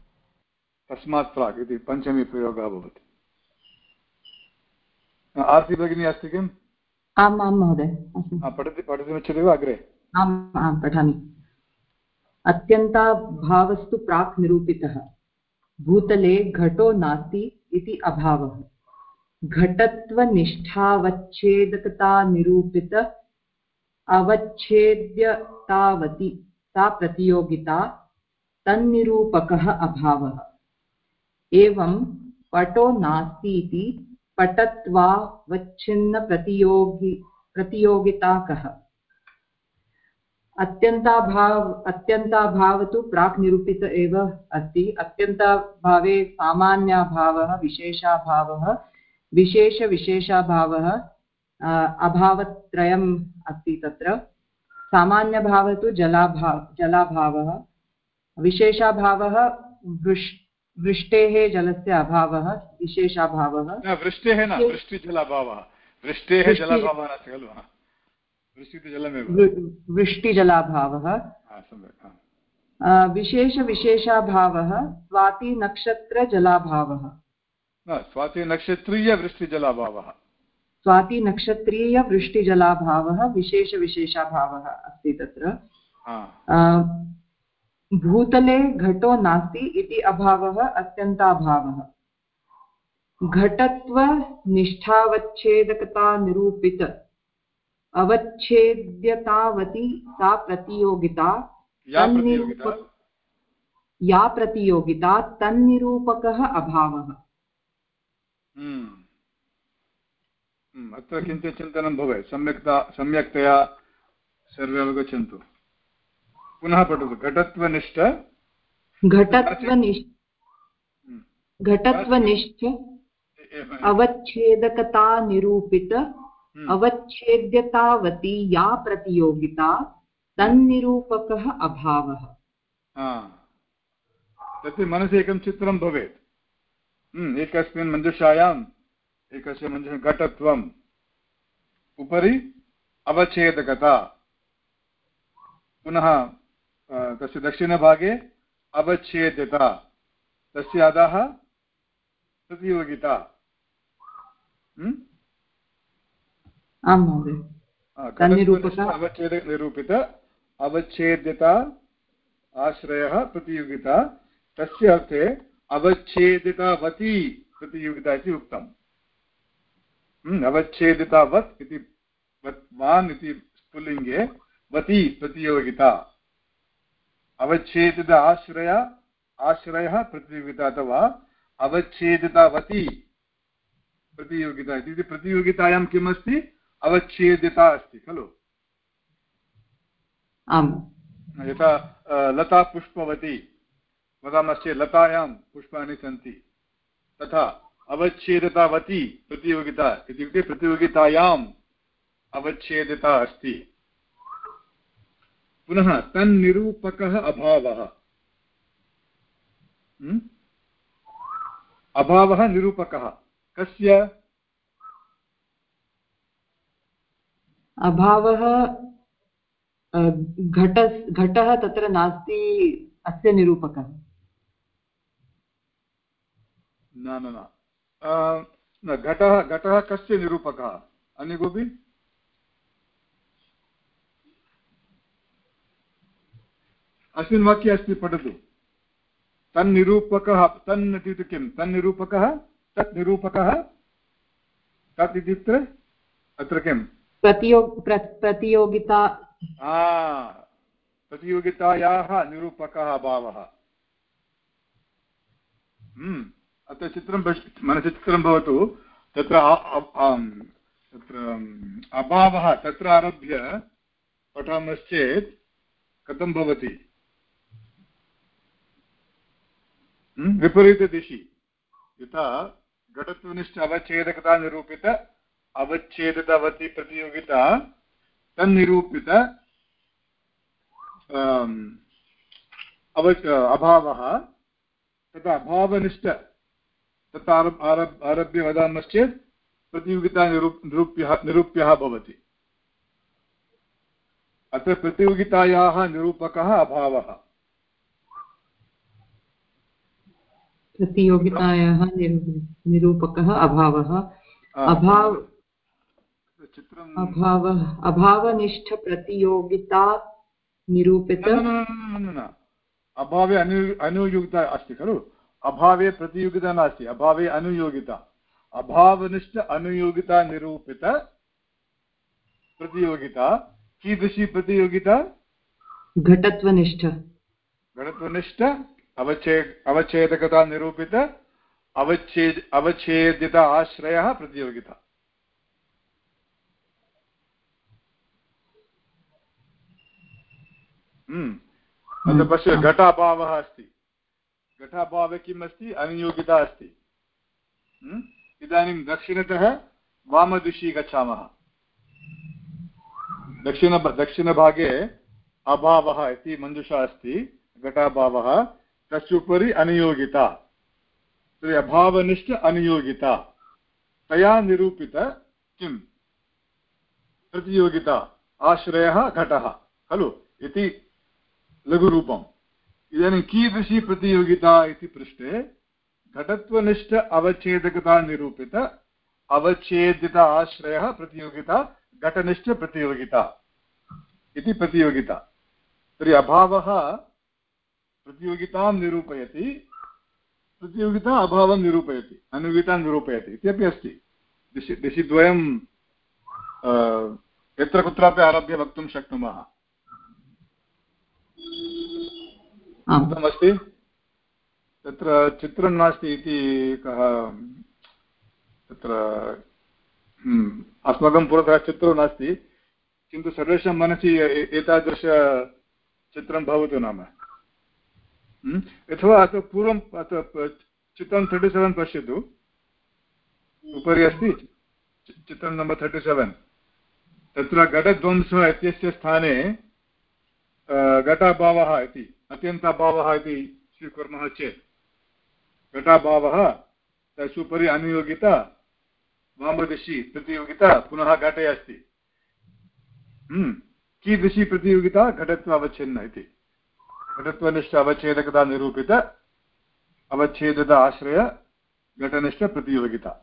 तस्मात् प्राक् इति पञ्चमी प्रयोगः भवति आर्ति भगिनी अस्ति किम् आम् आं महोदय पठति पठितुमिच्छति वा अग्रे आम् आं पठामि अत्यन्ताभावस्तु प्राक् निरूपितः भूतले घटो नास्ति इति अभावः घटत्वनिष्ठावच्छेदकता निरूपित अवच्छेद्यतावति सा प्रतियोगिता तन्निरूपकः अभावः। एवं पटो नास्ति इति पटत्वावच्छिन्नप्रतियोगि प्रतियोगिताकः। अत्यन्ताभाव अत्यन्ताभाव तु प्राक् निरूपित एव अस्ति। अत्यन्ताभावे सामान्याभावः, विशेषाभावः विशेषविशेषाभावः अभावत्रयम् अस्ति तत्र। सामान्यभावः तु जलाभाव जलाभावः। विशेषाभावः वृष् वृष्टेः जलस्य अभावः विशेषाभावः। वृष्टेः न वृष्टिजलाभावः। वृष्टेः जलाभावः नास्ति खलु? वृष्टिजलाभावः। विशेषविशेषाभावः स्वातिनक्षत्रजलाभावः। स्वातिनक्षत्रीयवृष्टिजलाभावः। स्वातिनक्षत्रीयवृष्टिजलाभावः विशेषविशेषाभावः अस्ति तत्र। भूतले घटो नास्ति इति अभावः अत्यन्ताभावः। घटत्वनिष्ठावच्छेदकतानिरूपित अवच्छेद्यतावती सा प्रतियोगिता या प्रतियोगिता तन्निरूपकः अभावः। अत्र किञ्चित् चिन्तनं भवेत्। सम्यक्ता सम्यक्तया सर्वे अवगच्छन्तु। पुनः पठतु। घटत्वनिष्ठ। घटत्वनिष्ठ। हम्म। घटत्वनिष्ठ। अवच्छेदकतानिरूपित। अवच्छेद्यतावती या प्रतियोगिता। तन्निरूपकः अभावः। तत् मनसि एकं चित्रं भवेत्। हम्म, एकस्मिन् मञ्जुषायाम् एकस्य मञ्जुष घटत्वम् उपरि अवच्छेदकता पुनः तस्य दक्षिणभागे अवच्छेद्यता तस्य अधः प्रतियोगिता हम्म? अवच्छेदनिरूपित अवच्छेद्यता आश्रयः प्रतियोगिता तस्य अर्थे अवच्छेदितावती प्रतियोगिता इति उक्तम्। हम्म, अवच्छेदितावत् इति वान् इति पुल्लिङ्गे वती प्रतियोगिता। अवच्छेदित आश्रय आश्रयः प्रतियोगिता अथवा अवच्छेदितावती प्रतियोगिता इति। प्रतियोगितायां किम् अस्ति अवच्छेदिता अस्ति खलु? आम्। यथा लता पुष्पवती वदामश्चेत् लतायां पुष्पाणि सन्ति। तथा अवच्छेदतावती प्रतियोगिता इत्युक्ते प्रतियोगितायाम् अवच्छेदता अस्ति। पुनः तन्निरूपकः अभावः। हम्म? अभावः निरूपकः। कस्य? अभावः घट घटः तत्र नास्ति, अस्य निरूपकः। न न न. घटः घटः कस्य निरूपकः? अन्य कोऽपि अस्मिन् वाक्ये अस्ति पठतु. तन्निरूपकः तन् इत्युक्ते किं? तन्निरूपकः तत् निरूपकः तत् इत्युक्ते अत्र किं? प्रतियोग प्रतियोगिता। प्रतियोगितायाः निरूपकः अभावः हम्म, अत्र चित्रं मनसि चित्रं भवतु। तत्र तत्र अभावः तत्र आरभ्य पठामश्चेत् कथं भवति? विपरीतदिशि। यथा घटत्वनिष्ठ अवच्छेदकता निरूपित अवच्छेदितवती प्रतियोगिता तन्निरूपित अव अभावः, तथा अभावनिष्ठ तत् आरब् आरब् आरभ्य वदामश्चेत् प्रतियोगिता निरूप् निरूप्यः निरूप्यः भवति अत्र प्रतियोगितायाः निरूपकः अभावः प्रतियोगितायाः निरूपकः अभावः अभाव अभावः अभावनिष्ठप्रतियोगिता निरूपित अभावे अनु अनुयोगिता अस्ति खलु अभावे प्रतियोगिता नास्ति अभावे अनुयोगिता। अभावनिष्ठ अनुयोगिता निरूपित प्रतियोगिता कीदृशी प्रतियोगिता? घटत्वनिष्ठ। घटत्वनिष्ठ अवच्छे अवच्छेदकता निरूपित अवच्छेद अवच्छेदित आश्रयः प्रतियोगिता। हम्म। पश्य घटाभावः अस्ति। घटाभावे किम् अस्ति? अनियोगिता अस्ति। हम्म। इदानीं दक्षिणतः वामदिशि गच्छामः। दक्षिण दक्षिणभागे अभावः इति मञ्जुषा अस्ति घटाभावः तस्य उपरि अनियोगिता। तर्हि अभावनिष्ठ अनियोगिता। तया निरूपित किं प्रतियोगिता, आश्रयः घटः, खलु? इति लघुरूपं इदानीं कीदृशी प्रतियोगिता इति पृष्टे घटत्वनिष्ठ अवच्छेदकता निरूपित अवच्छेदित आश्रयः प्रतियोगिता घटनिष्ठ प्रतियोगिता इति प्रतियोगिता तर्हि अभावः प्रतियोगितां निरूपयति प्रतियोगिता अभावं निरूपयति अनुयोगितां निरूपयति इत्यपि अस्ति दिशि दिशिद्वयं यत्र कुत्रापि आरभ्य वक्तुं शक्नुमः उक्तमस्ति तत्र चित्रं नास्ति इति कः तत्र हम्म, अस्माकं पुरतः चित्रं नास्ति किन्तु सर्वेषां मनसि एतादृशचित्रं भवतु नाम। हम्म, अथवा अतः पूर्वं चित्रं तर्टि सेवेन् पश्यतु। उपरि अस्ति चित्रं नम्बर् तर्टि सेवेन् तत्र घटध्वंसः इत्यस्य स्थाने घटाभावः इति। अत्यन्ताभावः इति स्वीकुर्मः चेत्। घटाभावः तस्योपरि अनुयोगिता वामदिशि प्रतियोगिता पुनः घटे अस्ति। हम्म, कीदृशी प्रतियोगिता? घटत्व अवच्छिन्न इति। घटत्वनिष्ठ अवच्छेदकता निरूपित अवच्छेदत आश्रय घटनिष्ठ प्रतियोगिता।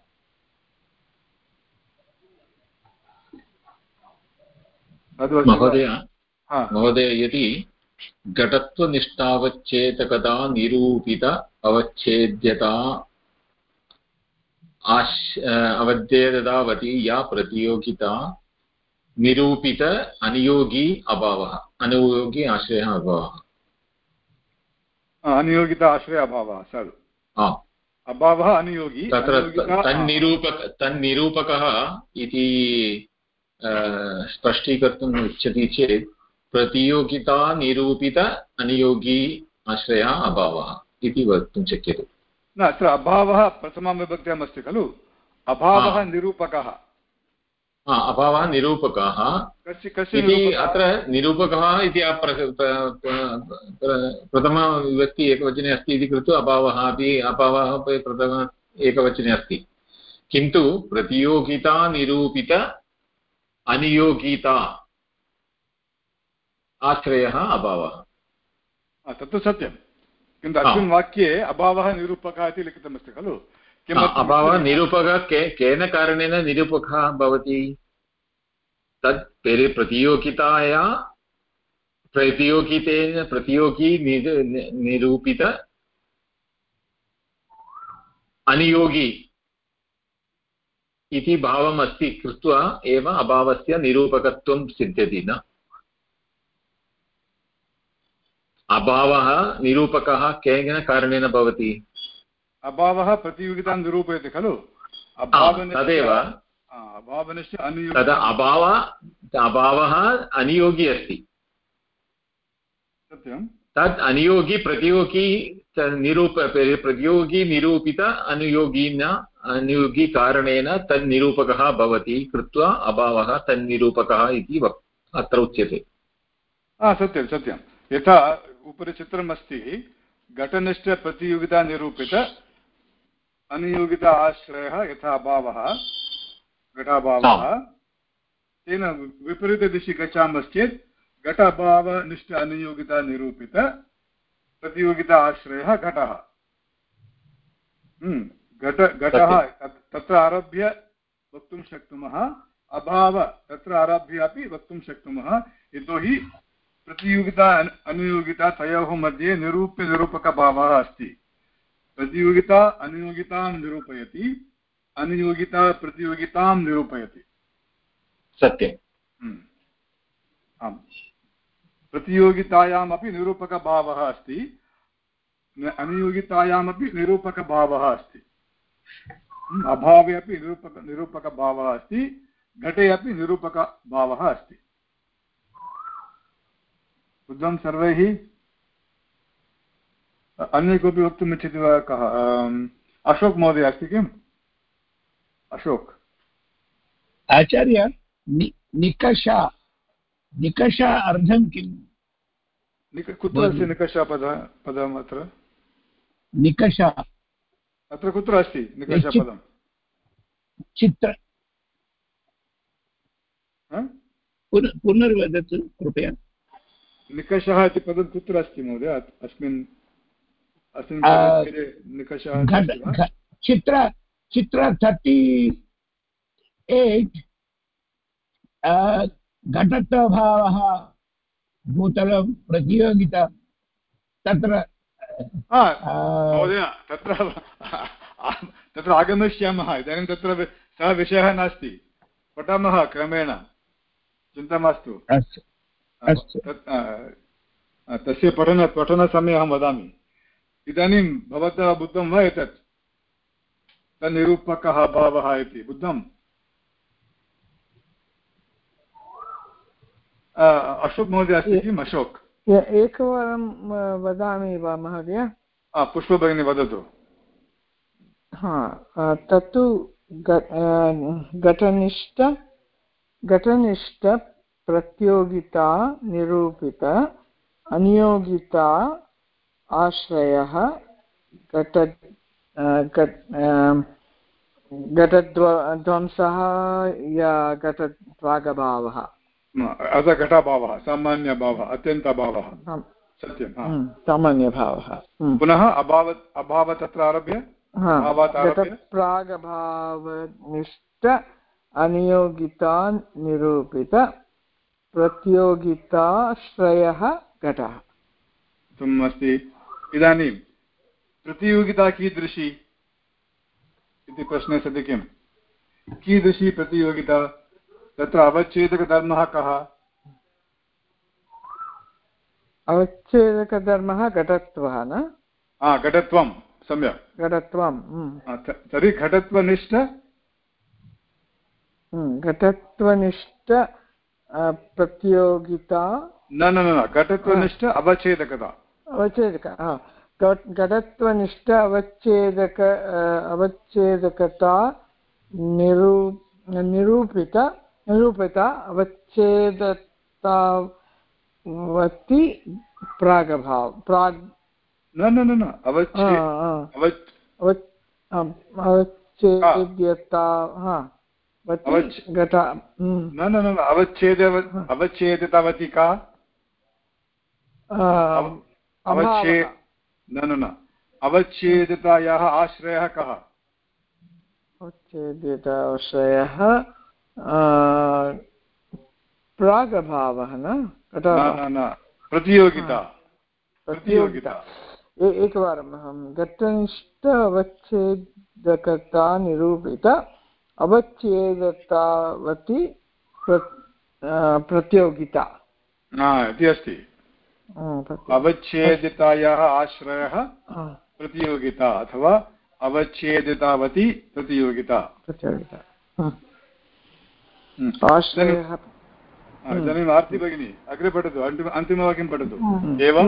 महोदय महोदय यदि घटत्वनिष्ठावच्छेदकता निरूपित अवच्छेद्यता आश् या प्रतियोगिता निरूपित अनुयोगी अभावः अनुयोगी आश्रयः अभावः। अनुयोगिता आश्रय अभावः सर्। अभावः अनुयोगी तत्र तन्निरूपक तन्निरूपकः इति स्पष्टीकर्तुम् इच्छति चेत् प्रतियोगितानिरूपित अनुयोगी आश्रयः अभावः इति वक्तुं शक्यते। न अत्र अभावः प्रथमां विभक्त्याम् अस्ति खलु। अभावः निरूपकः। अभावः निरूपकः। अत्र निरूपकः इति प्रथमविभक्ति एकवचने अस्ति इति कृत्वा अभावः अपि अभावः अपि प्रथम एकवचने अस्ति। किन्तु प्रतियोगिता निरूपित अनियोगिता आश्रयः अभावः। तत्तु सत्यं। किन्तु अस्मिन् वाक्ये अभावः निरूपकः इति लिखितमस्ति खलु? अभावः निरूपकः के केन कारणेन निरूपकः भवति? तत् प्रतियोगिताया प्रतियोगितेन प्रतियोगी निरूपित अनियोगी इति भावम् अस्ति कृत्वा एव अभावस्य निरूपकत्वं सिद्ध्यति न। अभावः निरूपकः केन कारणेन भवति? अभावः प्रतियोगितां निरूपयति खलु? तदेव। तदा अभाव अभावः अनियोगी अस्ति। सत्यं तत् अनियोगी प्रतियोगी निरूप प्रतियोगी निरूपित अनुयोगिना अनुयोगी कारणेन तन्निरूपकः भवति। कृत्वा अभावः तन्निरूपकः इति वक् अत्र उच्यते। सत्यं सत्यं यथा उपरि चित्रम् अस्ति घटनिष्ठप्रतियोगितानिरूपित अनुयोगिता आश्रयः यथा अभावः घटाभावः तेन विपरीतदिशि गच्छामश्चेत् घट अभावनिष्ठ अनुयोगितानिरूपित प्रतियोगिता आश्रयः घटः। हम्म, घट घटः तत्र आरभ्य वक्तुं शक्नुमः अभाव तत्र आरभ्य अपि वक्तुं शक्नुमः यतोहि प्रतियोगिता अनुयोगिता तयोः मध्ये निरूप्यनिरूपकभावः अस्ति। प्रतियोगिता अनुयोगितां निरूपयति अनुयोगिता प्रतियोगितां निरूपयति। सत्यम्। हम्म। आम्। प्रतियोगितायामपि निरूपकभावः अस्ति। अनुयोगितायामपि निरूपकभावः अस्ति। हम्म, अभावे अपि निरूपक निरूपकभावः अस्ति। घटे अपि निरूपकभावः अस्ति। बुद्धं सर्वैः अन्ये कोऽपि वक्तुम् इच्छति वा कः? अशोक् महोदय अस्ति किम्? अशोक्। आचार्य निकष निकष अर्धं किम्? कुत्र अस्ति निकषपद पदम् अत्र? निकष। अत्र कुत्र अस्ति निकषपदं चित्र। पुनर्वदतु कृपया। निकषः इति पदं कुत्र अस्ति महोदय? अस्मिन् अस्मिन् निकषः चित्र चित्र थर्टि एय्ट् घटत्वभावः भूतलं प्रतियोगिता तत्र महोदय तत्र तत्र आगमिष्यामः इदानीं तत्र सः विषयः नास्ति। पठामः क्रमेण चिन्ता मास्तु। तस्य पठन पठनसमये अहं वदामि। इदानीं भवतः बुद्धं वा एतत्? तन्निरूपकः भावः इति बुद्धम्? अशोक् महोदय अस्ति किम्? अशोक्। एकवारं वदामि वा महोदय? पुष्पभगिनी वदतु। हा तत्तु घटनिष्ठ घटनिष्ठप्रतियोगिता निरूपित अनियोगिता आश्रयः घट घटध्वंसः या घटद्वागभावः अथ घटाभावः सामान्यभावः अत्यन्तभावः। सत्यं सामान्यभावः पुनः अभावत् अभावत् तत्र आरभ्य प्रागभावनिष्ठ अनियोगिता निरूपित प्रतियोगिताश्रयः घटः। अस्ति। इदानीं प्रतियोगिता कीदृशी इति प्रश्ने सति किं कीदृशी प्रतियोगिता? तत्र अवच्छेदकधर्मः कः? अवच्छेदकधर्मः घटत्वः न? घटत्वं सम्यक्। घटत्वं तर्हि घटत्वनिष्ठ? घटत्वनिष्ठ प्रतियोगिता न न न घटत्वनिष्ठ अवच्छेदकता अवच्छेदक घटत्वनिष्ठ अवच्छेदक अवच्छेदकता निरू निरूपित निरूपित अवच्छेदतावति प्रागभाव प्राग् न न न न अवच्छेद्यता घट न न न अवच्छेद अवच्छेदितवती का? अवच्छे न न न अवच्छेदितायाः आश्रयः कः? अवच्छेदिताश्रयः प्रागभावः न? न प्रतियोगिता। प्रतियोगिता। एकवारम् अहं घटनिष्ठ अवच्छेदकता निरूपित अवच्छेदतावती प्रतियोगिता। इति अस्ति। अवच्छेदितायाः आश्रयः प्रतियोगिता अथवा अवच्छेदितावती प्रतियोगिता। प्रतियोगिता। आश्रयः इदानीम् आर्ति भगिनी अग्रे पठतु अन्तिमवाक्यं पठतु। एवं?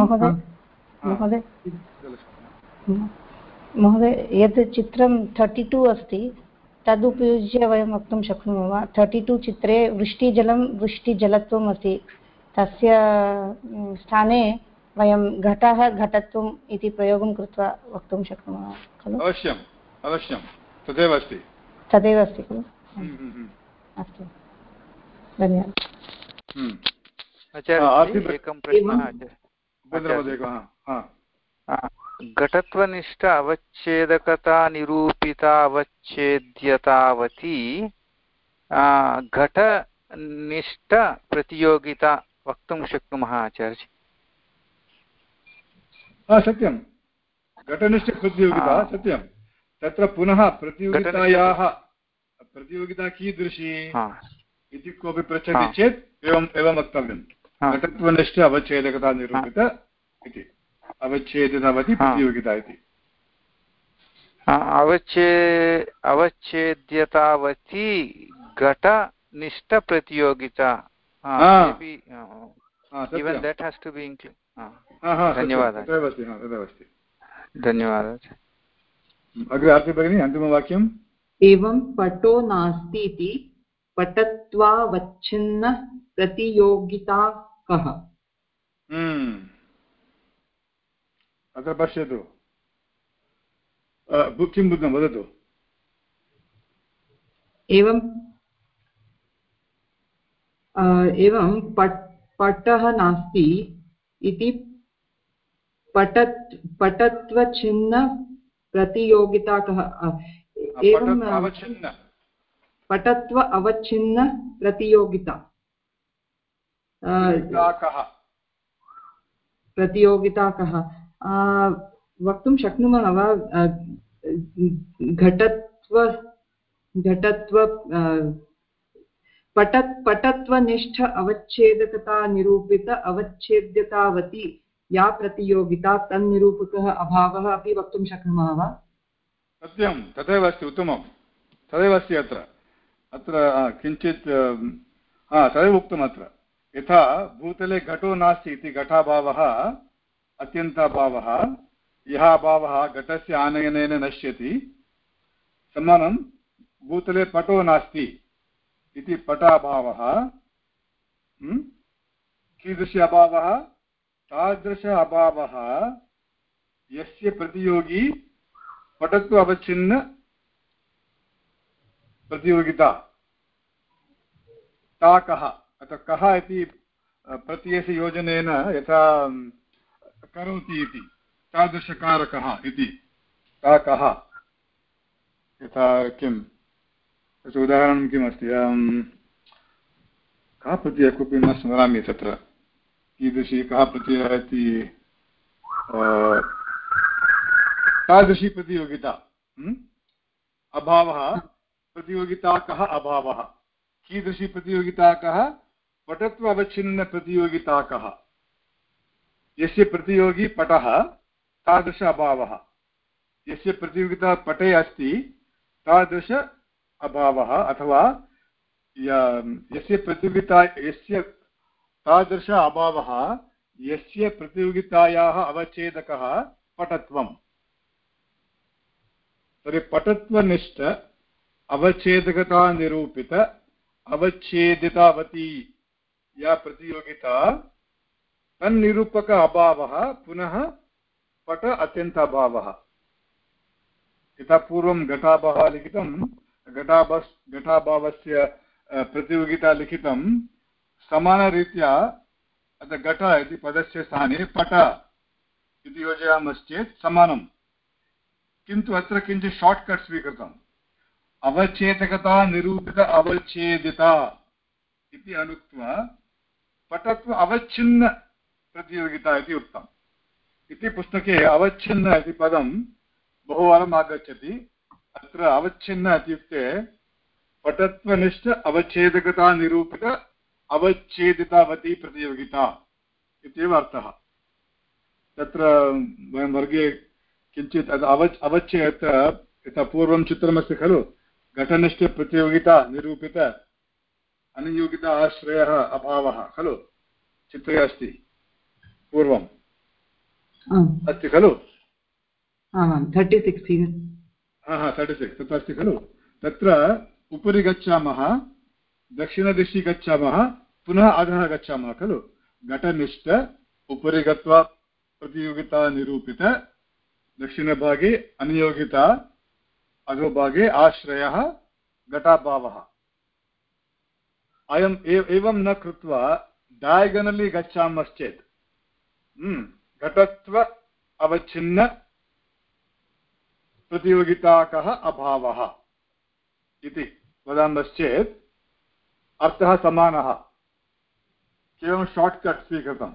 महोदय यत् चित्रं तर्टि टु अस्ति तदुपयुज्य वयं वक्तुं शक्नुमः वा? तर्टि टु चित्रे वृष्टिजलं वृष्टिजलत्वम् अस्ति तस्य स्थाने वयं घटः घटत्वम् इति प्रयोगं कृत्वा वक्तुं शक्नुमः खलु? अवश्यम् अवश्यं तदेव अस्ति। तदेव अस्ति खलु? अस्तु। धन्यवादः। एकं प्रश्नः घटत्वनिष्ठ अवच्छेदकता निरूपिता अवच्छेद्यतावती घटनिष्ठप्रतियोगिता वक्तुं शक्नुमः आचार्य। सत्यं। घटनिष्ठप्रतियोगिता सत्यं। तत्र पुनः प्रतियोगितायाः प्रतियोगिता कीदृशी इति कोऽपि पृच्छति चेत् एवम् एवं वक्तव्यं। घटत्वनिष्ठ अवच्छेदकता निरूपित इति। प्रतियोगिता इति। अवच्छे अवच्छेद्यतावती घटनिष्ठप्रतियोगिता। be included धन्यवादः। धन्यवादः। अग्रे आर्ति भगिनी अन्तिमवाक्यम्? एवं पटो नास्ति इति पटत्वावच्छिन्न प्रतियोगिता कः अत्र पश्यतु किं बुद्धं वदतु एवं एवं पट् पटः नास्ति इति पठत् पटत्वछिन्नप्रतियोगिता कः एवं पठत्व अवच्छिन्न प्रतियोगिता प्रतियोगिता कः वक्तुं शक्नुमः वा? घटत्व घटत्व पठत् पटत्वनिष्ठ अवच्छेदकता निरूपित अवच्छेद्यतावती या प्रतियोगिता तन्निरूपकः अभावः अपि वक्तुं शक्नुमः वा? सत्यं, तथैव अस्ति, उत्तमं। तदेव अस्ति अत्र। अत्र किञ्चित् हा तदेव उक्तम् अत्र यथा, भूतले घटो नास्ति इति घटाभावः अत्यन्ताभावः यः अभावः घटस्य आनयनेन नश्यति। समानं भूतले पटो नास्ति इति पटाभावः। कीदृश अभावः? तादृश अभावः। यस्य प्रतियोगी पटत्व अवच्छिन्न प्रतियोगिता। ता कः? अतः कः इति प्रत्ययस्य योजनेन यथा करोति इति। तादृशकारकः इति। का कः? यथा किं तस्य उदाहरणं किमस्ति? कः प्रत्ययः कोऽपि न स्मरामि तत्र। कीदृशी कः प्रत्ययः इति? तादृशी प्रतियोगिता। अभावः। प्रतियोगिता कः अभावः? कीदृशी प्रतियोगिता कः? पटत्व अवच्छिन्नप्रतियोगिता कः? यस्य प्रतियोगी पटः, तादृश अभावः। यस्य प्रतियोगिता पटे अस्ति, तादृश अभावः, अथवा यस्य प्रतियोगिता, यस्य तादृश अभावः, यस्य प्रतियोगितायाः अवच्छेदकः पटत्वम्। तर्हि पटत्वनिष्ठ अवच्छेदकतानिरूपित अवच्छेदितावती या प्रतियोगिता तन्निरूपक अभावः, पुनः पट अत्यन्त अभावः यथा पूर्वं घटाभावः लिखितं घटाभ घटाभावस्य प्रतियोगिता लिखितं, समानरीत्या अत्र घट इति पदस्य स्थाने पट इति योजयामश्चेत् समानं किन्तु अत्र किञ्चित् शार्ट्कट् स्वीकृतम्। अवच्छेदकता, निरूपित अवच्छेदिता इति अनुक्त्वा पटत्व अवच्छिन्न प्रतियोगिता इति उक्तम्। इति पुस्तके अवच्छिन्न इति पदं बहुवारम् आगच्छति। अत्र अवच्छिन्न इत्युक्ते पटत्वनिष्ठ अवच्छेदकता निरूपित अवच्छेदितावती प्रतियोगिता इत्येव अर्थः। तत्र वयं वर्गे किञ्चित् अव अवच्छेद यथा पूर्वं चित्रमस्ति खलु घटनिष्ठप्रतियोगिता निरूपित अनुयोगिता आश्रयः अभावः खलु, चित्रे अस्ति। पूर्वम्। अस्ति खलु? तर्टि सिक्स् हा हा तर्टि सिक्स् तत्र अस्ति खलु? तत्र उपरि गच्छामः दक्षिणदिशि गच्छामः पुनः अधः गच्छामः खलु? घटनिष्ठ उपरि गत्वा प्रतियोगिता निरूपित दक्षिणभागे अनियोगिता अधोभागे आश्रयः घटाभावः। अयम् एवं न कृत्वा डायगनलि गच्छामश्चेत् घटत्व अवच्छिन्न प्रतियोगिताकः अभावः इति वदामश्चेत् अर्थः समानः केवलं शार्ट्कट् स्वीकृतम्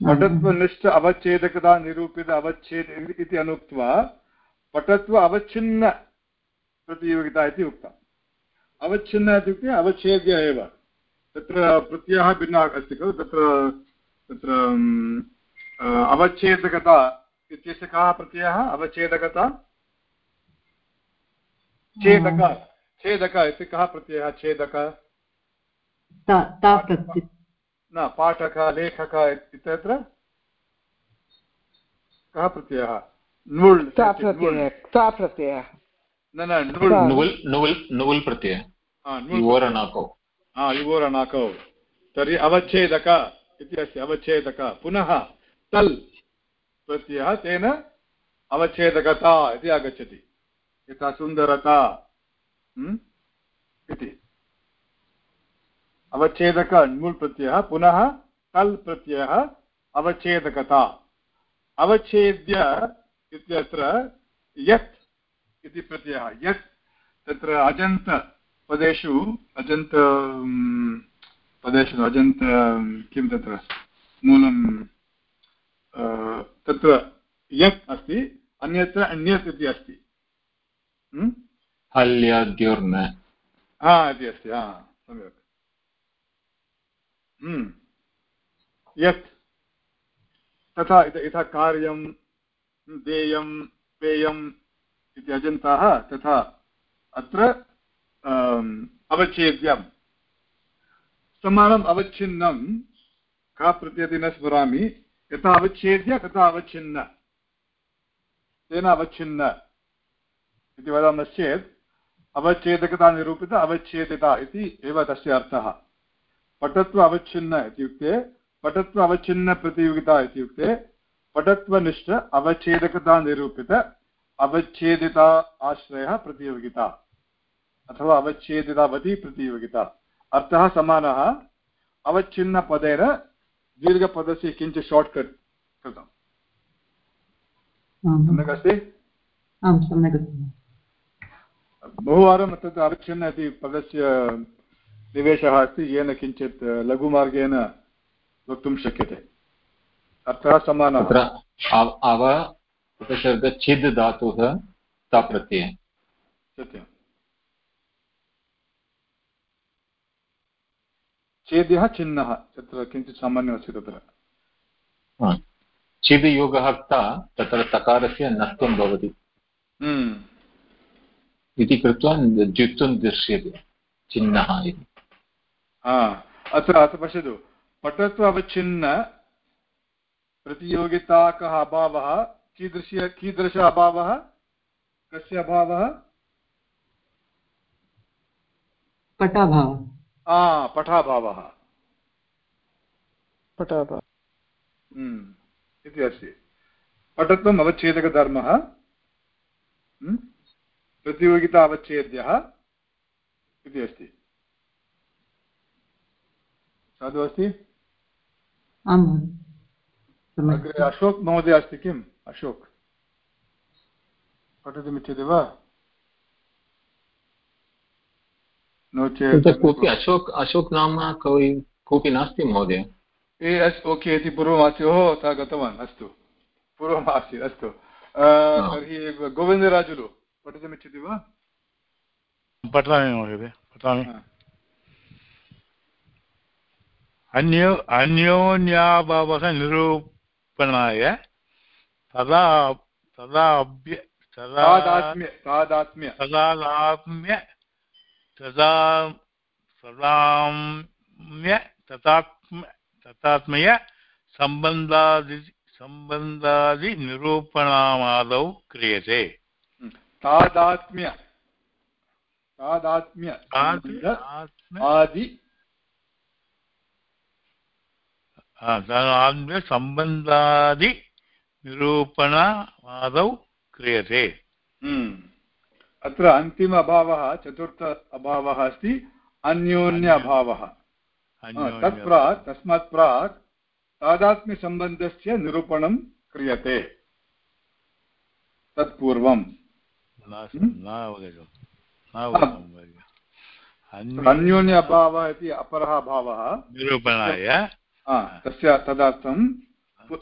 पटत्वनिष्ठ अवच्छेदकता निरूपित अवच्छेद इति अनुक्त्वा पटत्व अवच्छिन्न प्रतियोगिता इति उक्तम् अवच्छिन्न इत्युक्ते अवच्छेद्य एव तत्र प्रत्ययः भिन्नः अस्ति खलु? तत्र तत्र अवच्छेदकता इत्यस्य कः प्रत्ययः? अवच्छेदकता? छेदक छेदक इति कः प्रत्ययः? छेदक। न पाठक लेखक इत्यत्र कः प्रत्ययः? नुल् प्रत्ययः न न नुल्। नुल् नुल् प्रत्ययः। युवोरणाकौ तर्हि अवच्छेदक इति अस्ति अवच्छेदक. पुनः तल् प्रत्ययः तेन अवच्छेदकता इति आगच्छति. यथा सुन्दरता इति. अवच्छेदक ण्मुल् प्रत्ययः, पुनः तल् प्रत्ययः, अवच्छेदकता. अवच्छेद्य इत्यत्र यत् इति प्रत्ययः, यत् तत्र अजन्तपदेषु अजन्त पदेषु अजन्त किं तत्र? मूलं तत्र यत् अस्ति अन्यत्र अन्यत् इति अस्ति। हल्याद्योर्न। हा इति अस्ति हा सम्यक्। यत् तथा यथा कार्यं देयं पेयम् इति अजन्ताः तथा अत्र अवच्छेद्यं समानम् अवच्छिन्नं का प्रत्ययति न स्मरामि। यथा अवच्छेद्य, तथा अवच्छिन्न। तेन अवच्छिन्न इति वदामश्चेत्, अवच्छेदकता निरूपित, अवच्छेदिता इति एव तस्य अर्थः। पटत्व अवच्छिन्न इत्युक्ते, पटत्व अवच्छिन्नप्रतियोगिता इत्युक्ते, पटत्वनिष्ठ अवच्छेदकता निरूपित, अवच्छेदिता आश्रयः प्रतियोगिता। अथवा अवच्छेदितावती प्रतियोगिता अर्थः समानः अवच्छिन्नपदेन दीर्घपदस्य किञ्चित् शार्ट्कट् कृतम्। सम्यक् अस्ति? आं सम्यक् बहुवारं तत् अवच्छिन्न इति पदस्य निवेशः अस्ति येन किञ्चित् लघुमार्गेण वक्तुं शक्यते। अर्थः समानः। तत्र अव उपसर्ग छिद् धातुः ताप्रत्ययः सत्यम्। चेद्यः छिन्नः तत्र किञ्चित् सामान्यमस्ति तत्र छिद् योगः क्ता तत्र तकारस्य नत्वं भवति इति कृत्वा द्युत्वं दृश्यते छिन्नः इति अत्र अत्र पश्यतु पठत्व अवच्छिन्न प्रतियोगिताकः अभावः कीदृश कीदृश अभावः कस्य अभावः पटाभावः पठाभावः। पठाभावः। इति अस्ति। पटत्वम् अवच्छेदकधर्मः प्रतियोगिता अवच्छेद्यः इति अस्ति। साधु अस्ति? अग्रे अशोक् महोदय अस्ति किम्? अशोक्। पठितुमिच्छति वा? नो चेत् कोऽपि अशोक् अशोक् नाम कोऽपि कोऽपि नास्ति महोदय ए अस् ओके इति पूर्वमासीत् ओहो सः गतवान् अस्तु पूर्वमासीत् अस्तु तर्हि गोविन्दराजुलु पठितुमिच्छति वा पठामि महोदय पठामि अन्यो अन्योन्याभावः निरूपणाय तदा तदाभ्य तादात्म्य तादात्म्य तथात्मय सम्बन्धादि सम्बन्धादिनिरूपणामादौ क्रियते। तादात्म्य तादात्म्य आदि। सम्बन्धादिनिरूपणादौ क्रियते। अत्र अन्तिम अभावः चतुर्थ अभावः अस्ति अन्योन्य अभावः तत् प्राक् तस्मात् प्राक् तादात्म्यसम्बन्धस्य निरूपणं क्रियते। तत्पूर्वम्। अन्योन्य अभावः इति अपरः अभावः निरूपणाय। तस्य तदर्थम्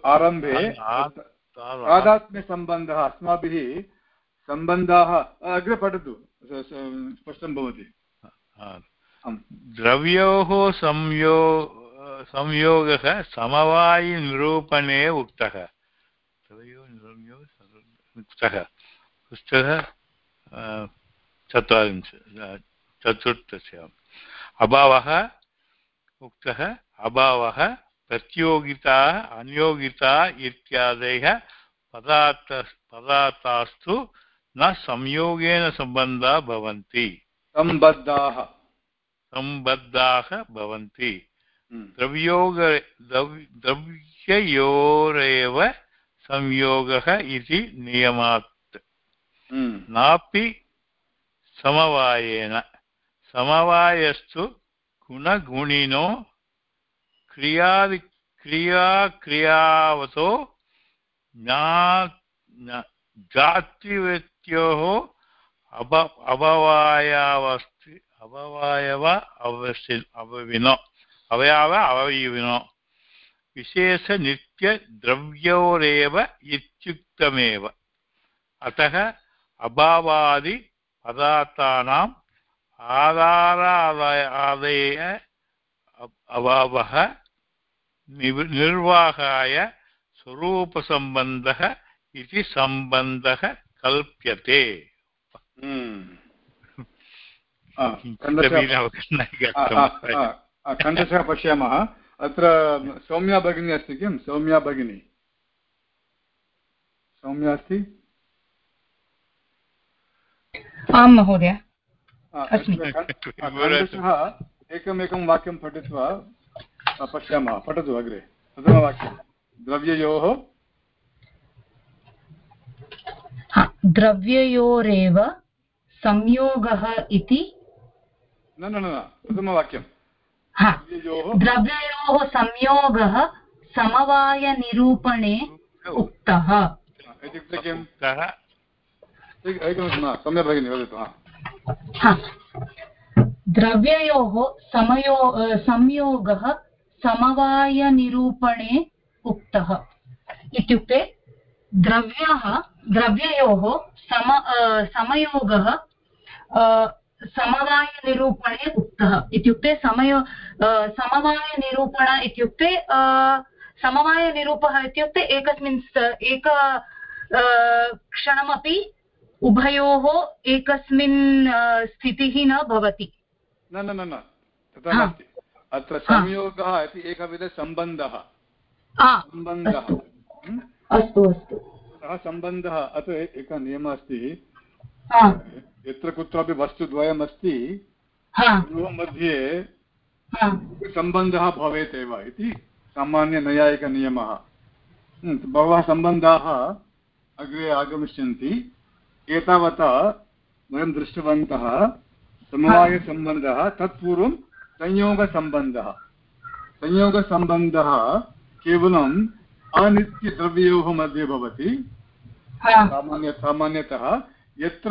आरम्भे तादात्म्यसम्बन्धः अस्माभिः सम्बन्धाः अग्रे पठतु स्पष्टं भवति। द्रव्योः संयो संयोगः समवायिनिरूपणे उक्तः। उक्तः। पुस्तकः चत्वारिंश चतुर्थस्य। अभावः उक्तः अभावः प्रतियोगिता अनियोगिता इत्यादयः पदार्थ पदार्थास्तु न संयोगेन सम्बन्धाः भवन्ति। सम्बद्धाः। सम्बद्धाः भवन्ति। द्रव्योग द्रव्ययोरेव संयोगः इति नियमात्। नापि समवायेन। समवायस्तु गुणगुणिनो क्रियादि क्रियाक्रियावतो जातिव्यत्योः अभ, अभवायावस्ति, अभवायव अवसि अवविनो अवयव अवयविनो। विशेषनित्यद्रव्योरेव इत्युक्तमेव। अतः अभावादि पदार्थानाम् आधारादय, आदय अभावः निर्वाहाय स्वरूपसम्बन्धः इति सम्बन्धः कल्प्यते। *laughs* खण्डशः *laughs* पश्यामः। अत्र सौम्या भगिनी अस्ति किं? सौम्या भगिनी। सौम्या अस्ति? आं महोदय। खण्डशः *laughs* एकमेकं वाक्यं पठित्वा पश्यामः पठतु अग्रे। प्रथमवाक्यं। द्रव्ययोः द्रव्ययोरेव संयोगः इति? न न न प्रथमवाक्यं द्रव्ययोः संयोगः समवायनिरूपणे उक्तः। इत्युक्ते किं सम्यक् भगिनि वदतु द्रव्ययोः समयो संयोगः समवायनिरूपणे उक्तः। इत्युक्ते द्रव्यः द्रव्ययोः सम समयोगः समवायनिरूपणे उक्तः इत्युक्ते समयो समवायनिरूपण इत्युक्ते समवायनिरूपः इत्युक्ते एकस्मिन् एक क्षणमपि उभयोः एकस्मिन् स्थितिः न भवति। न न न तथा नास्ति। अत्र संयोगः इति एकविधसम्बन्धः। सम्बन्धः। अस्तु अस्तु। सः सम्बन्धः अत्र एकः नियमः अस्ति। यत्र कुत्रापि वस्तुद्वयमस्ति मध्ये सम्बन्धः भवेत् एव इति सामान्यनैयायिकनियमः। बहवः सम्बन्धाः अग्रे आगमिष्यन्ति। एतावता वयं दृष्टवन्तः समवायसम्बन्धः तत्पूर्वं संयोगसम्बन्धः। संयोगसम्बन्धः केवलम् अनित्यद्रव्ययोः मध्ये भवति। सामान्य सामान्यतः यत्र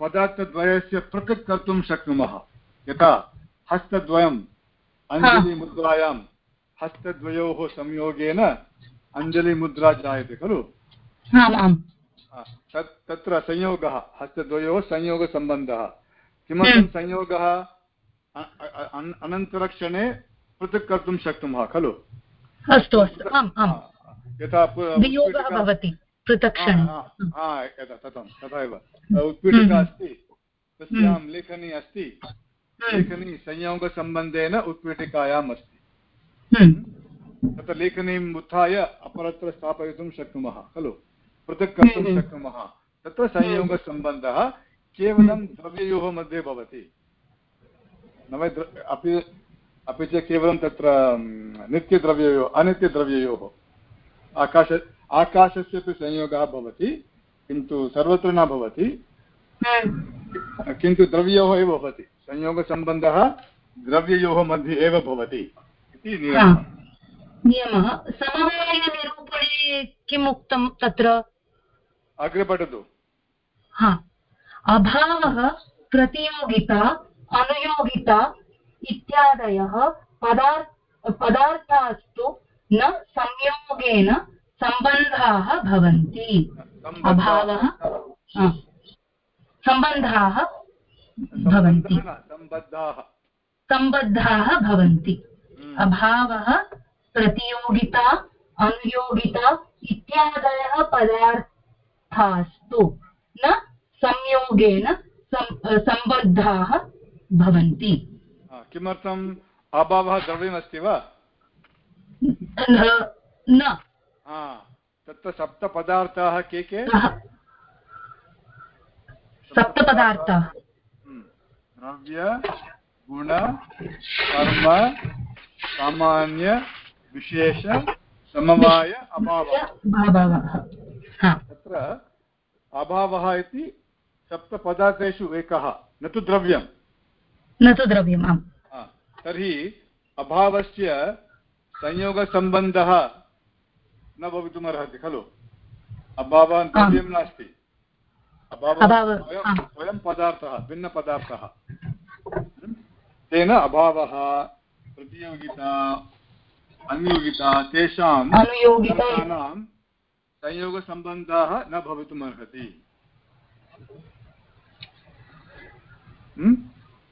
पदार्थद्वयस्य पृथक् कर्तुं शक्नुमः। यथा हस्तद्वयम् अञ्जलिमुद्रायां हस्तद्वयोः संयोगेन अञ्जलिमुद्रा जायते खलु? तत् तत्र संयोगः हस्तद्वयोः संयोगसम्बन्धः। किमर्थं संयोगः? अनन्तरक्षणे पृथक् कर्तुं शक्नुमः खलु? अस्तु अस्तु। आम् आम्। यथा वियोगः भवति पृथक् तथा तथा एव उत्पीठिका अस्ति। तस्यां लेखनी अस्ति। लेखनी संयोगसम्बन्धेन उत्पीठिकायाम् अस्ति। तत्र लेखनीम् उत्थाय अपरत्र स्थापयितुं शक्नुमः खलु? पृथक् कर्तुं शक्नुमः। तत्र संयोगसम्बन्धः केवलं द्रव्ययोः मध्ये भवति। न वै अपि अपि च केवलं तत्र नित्यद्रव्ययोः अनित्यद्रव्ययोः। आकाश आकाशस्य तु संयोगः भवति किन्तु सर्वत्र न भवति। किन्तु द्रव्ययोः एव भवति। संयोगसम्बन्धः द्रव्ययोः मध्ये एव भवति इति नियमः। समवायनिरूपणे किम् उक्तं तत्र? अग्रे पठतु। हा। अभावः प्रतियोगिता अनुयोगिता इत्यादयः पदार्थ पदार्थास्तु न संयोगेन सम्बन्धाः भवन्ति। अभावः? सम्बन्धाः भवन्ति। सम्बद्धाः। भवन्ति। अभावः प्रतियोगिता अनुयोगिता इत्यादयः पदार्थास्तु न संयोगेन सम्बद्धाः भवन्ति। किमर्थम् अभावः द्रव्यमस्ति वा? न तत्र सप्तपदार्थाः के के? सप्तपदार्थाः। द्रव्य गुण कर्म सामान्य विशेष समवाय अभावः। तत्र अभावः इति सप्तपदार्थेषु एकः न तु द्रव्यं न तु द्रव्यम् आम्। तर्हि अभावस्य संयोगसम्बन्धः न भवितुमर्हति खलु? अभावः द्रव्यं नास्ति। अभावः वयं पदार्थः भिन्नपदार्थः। तेन अभावः प्रतियोगिता अनुयोगिता तेषां संयोगसम्बन्धाः न भवितुमर्हति।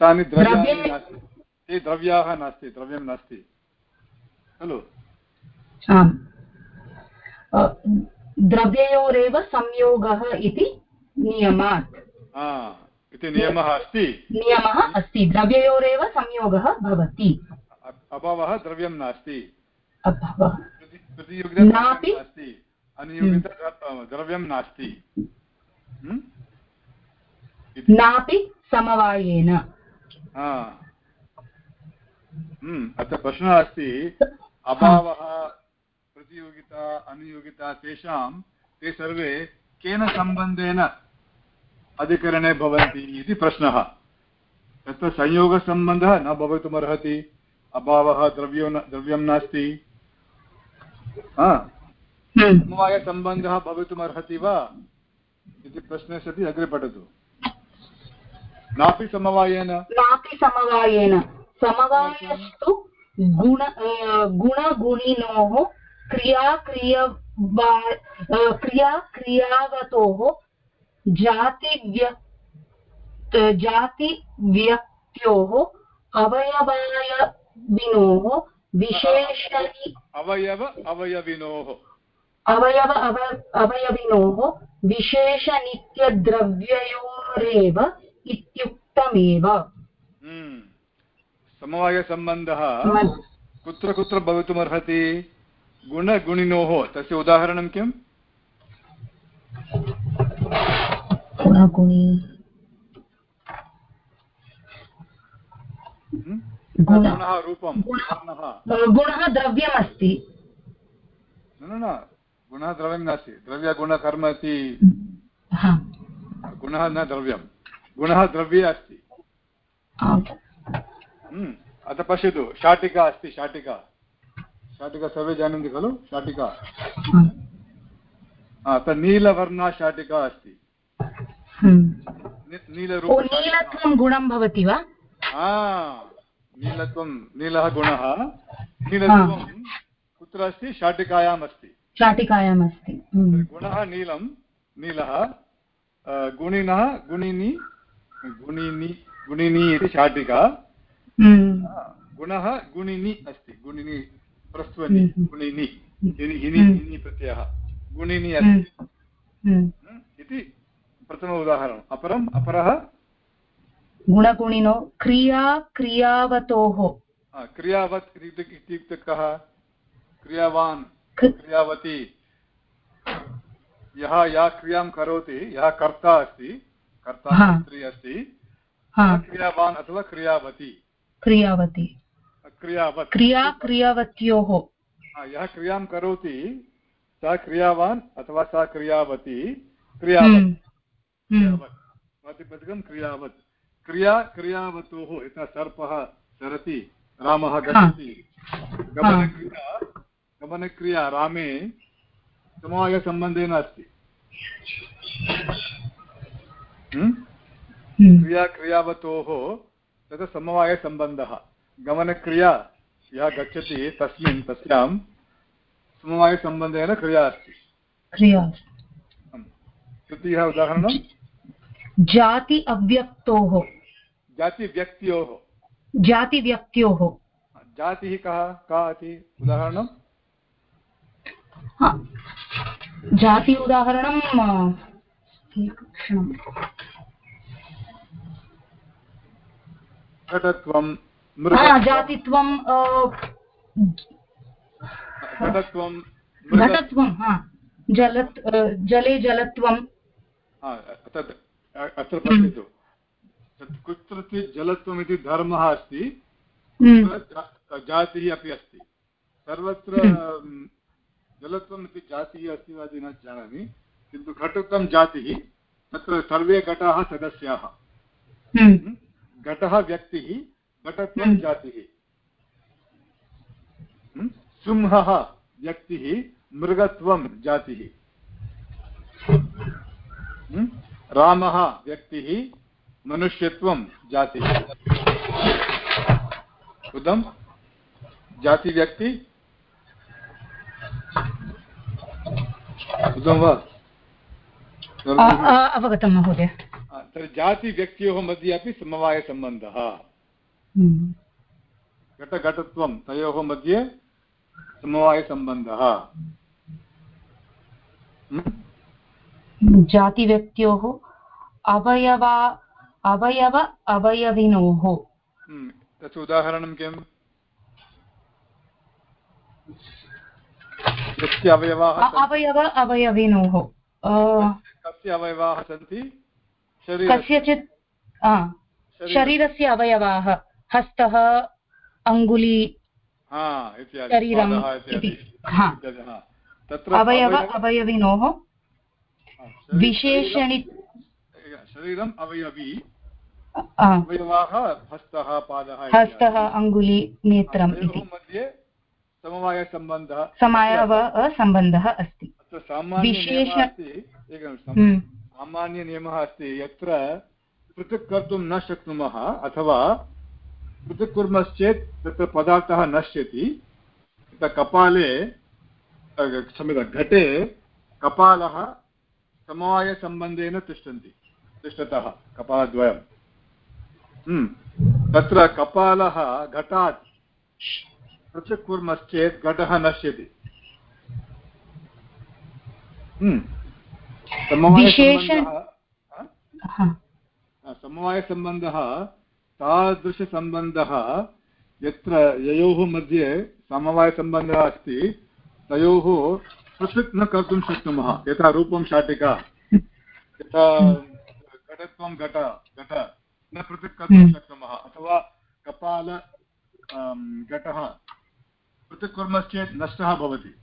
तानि द्रव्याणि नास्ति। ते द्रव्याः नास्ति द्रव्यं नास्ति। खलु? द्रव्ययोरेव संयोगः इति नियमात्। इति नियमः अस्ति। नियमः अस्ति। द्रव्ययोरेव संयोगः भवति। अभावः द्रव्यं नास्ति। नास्ति। अनुयोगिता द्रव्यं नास्ति। नापि समवायेन। अत्र प्रश्नः अस्ति अभावः प्रतियोगिता अनुयोगिता तेषां ते सर्वे केन सम्बन्धेन अधिकरणे भवन्ति इति प्रश्नः। तत्र संयोगसम्बन्धः न भवितुमर्हति अभावः द्रव्यो न द्रव्यं नास्ति। समवायसम्बन्धः भवितुमर्हति वा? इति प्रश्ने सति अग्रे पठतु। नापि समवायेन? नापि समवायेन। समवायस्तु गुण गुणगुणिनोः क्रियाक्रिय क्रियाक्रियावतोः जातिव्य जातिव्यक्त्योः अवयवायविनोः विशेषणि अवयव अवयविनोः। अवयव अव अवयविनोः विशेषनित्यद्रव्ययोरेव इत्युक्तमेव। समवायसम्बन्धः कुत्र कुत्र भवितुमर्हति? गुणगुणिनोः तस्य उदाहरणं किम्? गुणः रूपं गुणः द्रव्यमस्ति। न न गुणः द्रव्यं नास्ति। द्रव्यगुणकर्म इति गुणः न द्रव्यं गुणः द्रव्ये अस्ति। अतः पश्यतु शाटिका अस्ति शाटिका शाटिका सर्वे जानन्ति खलु शाटिका अत्र नीलवर्णा शाटिका अस्ति नीलत्वं गुणं भवति वा नीलत्वं नीलः गुणः नीलत्वं कुत्र अस्ति शाटिकायाम् अस्ति शाटिकायाम् अस्ति गुणः नीलं नीलः गुणिनः गुणिनि गुणिनि गुणिनि इति शाटिका गुणः गुणिनि अस्ति गुणिनि प्रस्त्वनि गुणिनि हिनि हिनि प्रत्ययः गुणिनि अस्ति। इति प्रथम उदाहरणम्। अपरम् अपरः? गुणगुणिनो क्रिया क्रियावतोः। क्रियावत् इत्युक्ते कः? क्रियावान् क्रियावती। यः या क्रियाँ करोति यः कर्ता अस्ति कर्ता स्त्री अस्ति क्रियावान् अथवा क्रियावती। क्रियावती। क्रियावत्। क्रिया क्रियावत्योः। यः क्रियाँ करोति सः क्रियावान् अथवा सा क्रियावती क्रियावत्। प्रातिपदिकं क्रियावत्। क्रिया क्रियावतोः यथा सर्पः सरति रामः गच्छति गमनक्रिया गमनक्रिया रामे समवायसम्बन्धेन अस्ति। क्रिया क्रियावतोः तत् समवायसम्बन्धः गमनक्रिया यः गच्छति तस्मिन् तस्यां समवायसम्बन्धेन क्रिया अस्ति। क्रिया। तृतीयः उदाहरणं? जाति अव्यक्तोः। जातिव्यक्त्योः जातिव्यक्त्योः जातिः कः का इति उदाहरणं? जाति उदाहरणं घटत्वं जातित्वं घटत्वं घटत्वं जल जले जलत्वं। तत् अत्र पश्यतु तत् कुत्रचित् जलत्वम् इति धर्मः अस्ति जातिः अपि अस्ति। सर्वत्र जलत्वम् इति जातिः अस्ति वा इति न जानामि किन्तु घटत्वं जातिः तत्र सर्वे घटाः सदस्याः। घटः व्यक्तिः घटत्वं जातिः। हम्म? सिंहः व्यक्तिः मृगत्वं जातिः। हम्म? रामः व्यक्तिः मनुष्यत्वं जातिः। उदं जातिव्यक्ति उदं वा? अवगतं महोदय। तर्हि जातिव्यक्त्योः मध्ये अपि समवायसम्बन्धः। हम्म। घटघटत्वं तयोः मध्ये समवायसम्बन्धः। हम्म? जातिव्यक्त्योः अवयवा अवयव अवयविनोः। हम्म, तस्य उदाहरणं किम् अवयवाः अवयव अवयविनोः। कस्य अवयवाः सन्ति। कस्यचित् आ, शरीरस्य अवयवाः हस्तः अङ्गुली इत्यादि शरीरं पादः इत्यादि इति अवयव अवयव- अवयविनोः विशेषणि शरीरम् अवयवी अवयवाः हस्तः पादः हस्तः अङ्गुली नेत्रम् इति। समवायसम्बन्धः समायव सम्बन्धः अस्ति। विशेष- सामान्यनियमः अस्ति यत्र पृथक् कर्तुं न शक्नुमः अथवा पृथक् कुर्मश्चेत् तत्र पदार्थः नश्यति कपाले क्षम्यतां घटे कपालः समवायसम्बन्धेन तिष्ठन्ति, तिष्ठतः कपालद्वयं हम्म। तत्र कपालः घटात्, पृथक् कुर्मश्चेत् घटः नश्यति हम्म। विशेष समवायसम्बन्धः तादृशसम्बन्धः यत्र ययोः मध्ये समवायसम्बन्धः अस्ति तयोः पृथक् न कर्तुं शक्नुमः। यथा रूपं शाटिका यथा घटत्वं घट घट न पृथक् कर्तुं हम्म। शक्नुमः। अथवा कपाल अं, घटः पृथक् कुर्मश्चेत् नष्टः भवति।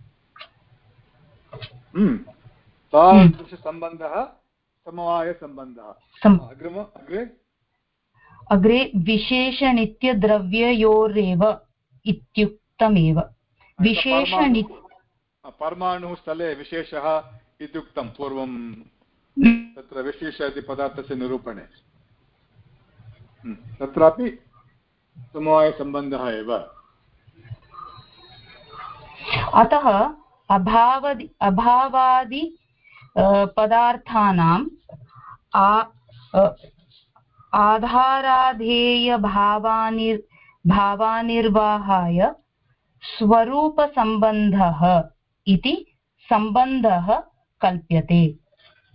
हम्म। तादृशसम्बन्धः समवायसम्बन्धः। अग्रिम अग्रे? अग्रे विशेषनित्यद्रव्ययोरेव इत्युक्तमेव। विशेषनि परमाणुः स्थले विशेषः इत्युक्तं पूर्वं तत्र विशेष इति पदार्थस्य निरूपणे। हम्म, तत्रापि समवायसम्बन्धः एव। अतः अभावदि अभावादि पदार्थानाम् आ आधाराधेयभावानिर् भावानिर्वाहाय स्वरूपसम्बन्धः इति सम्बन्धः कल्प्यते।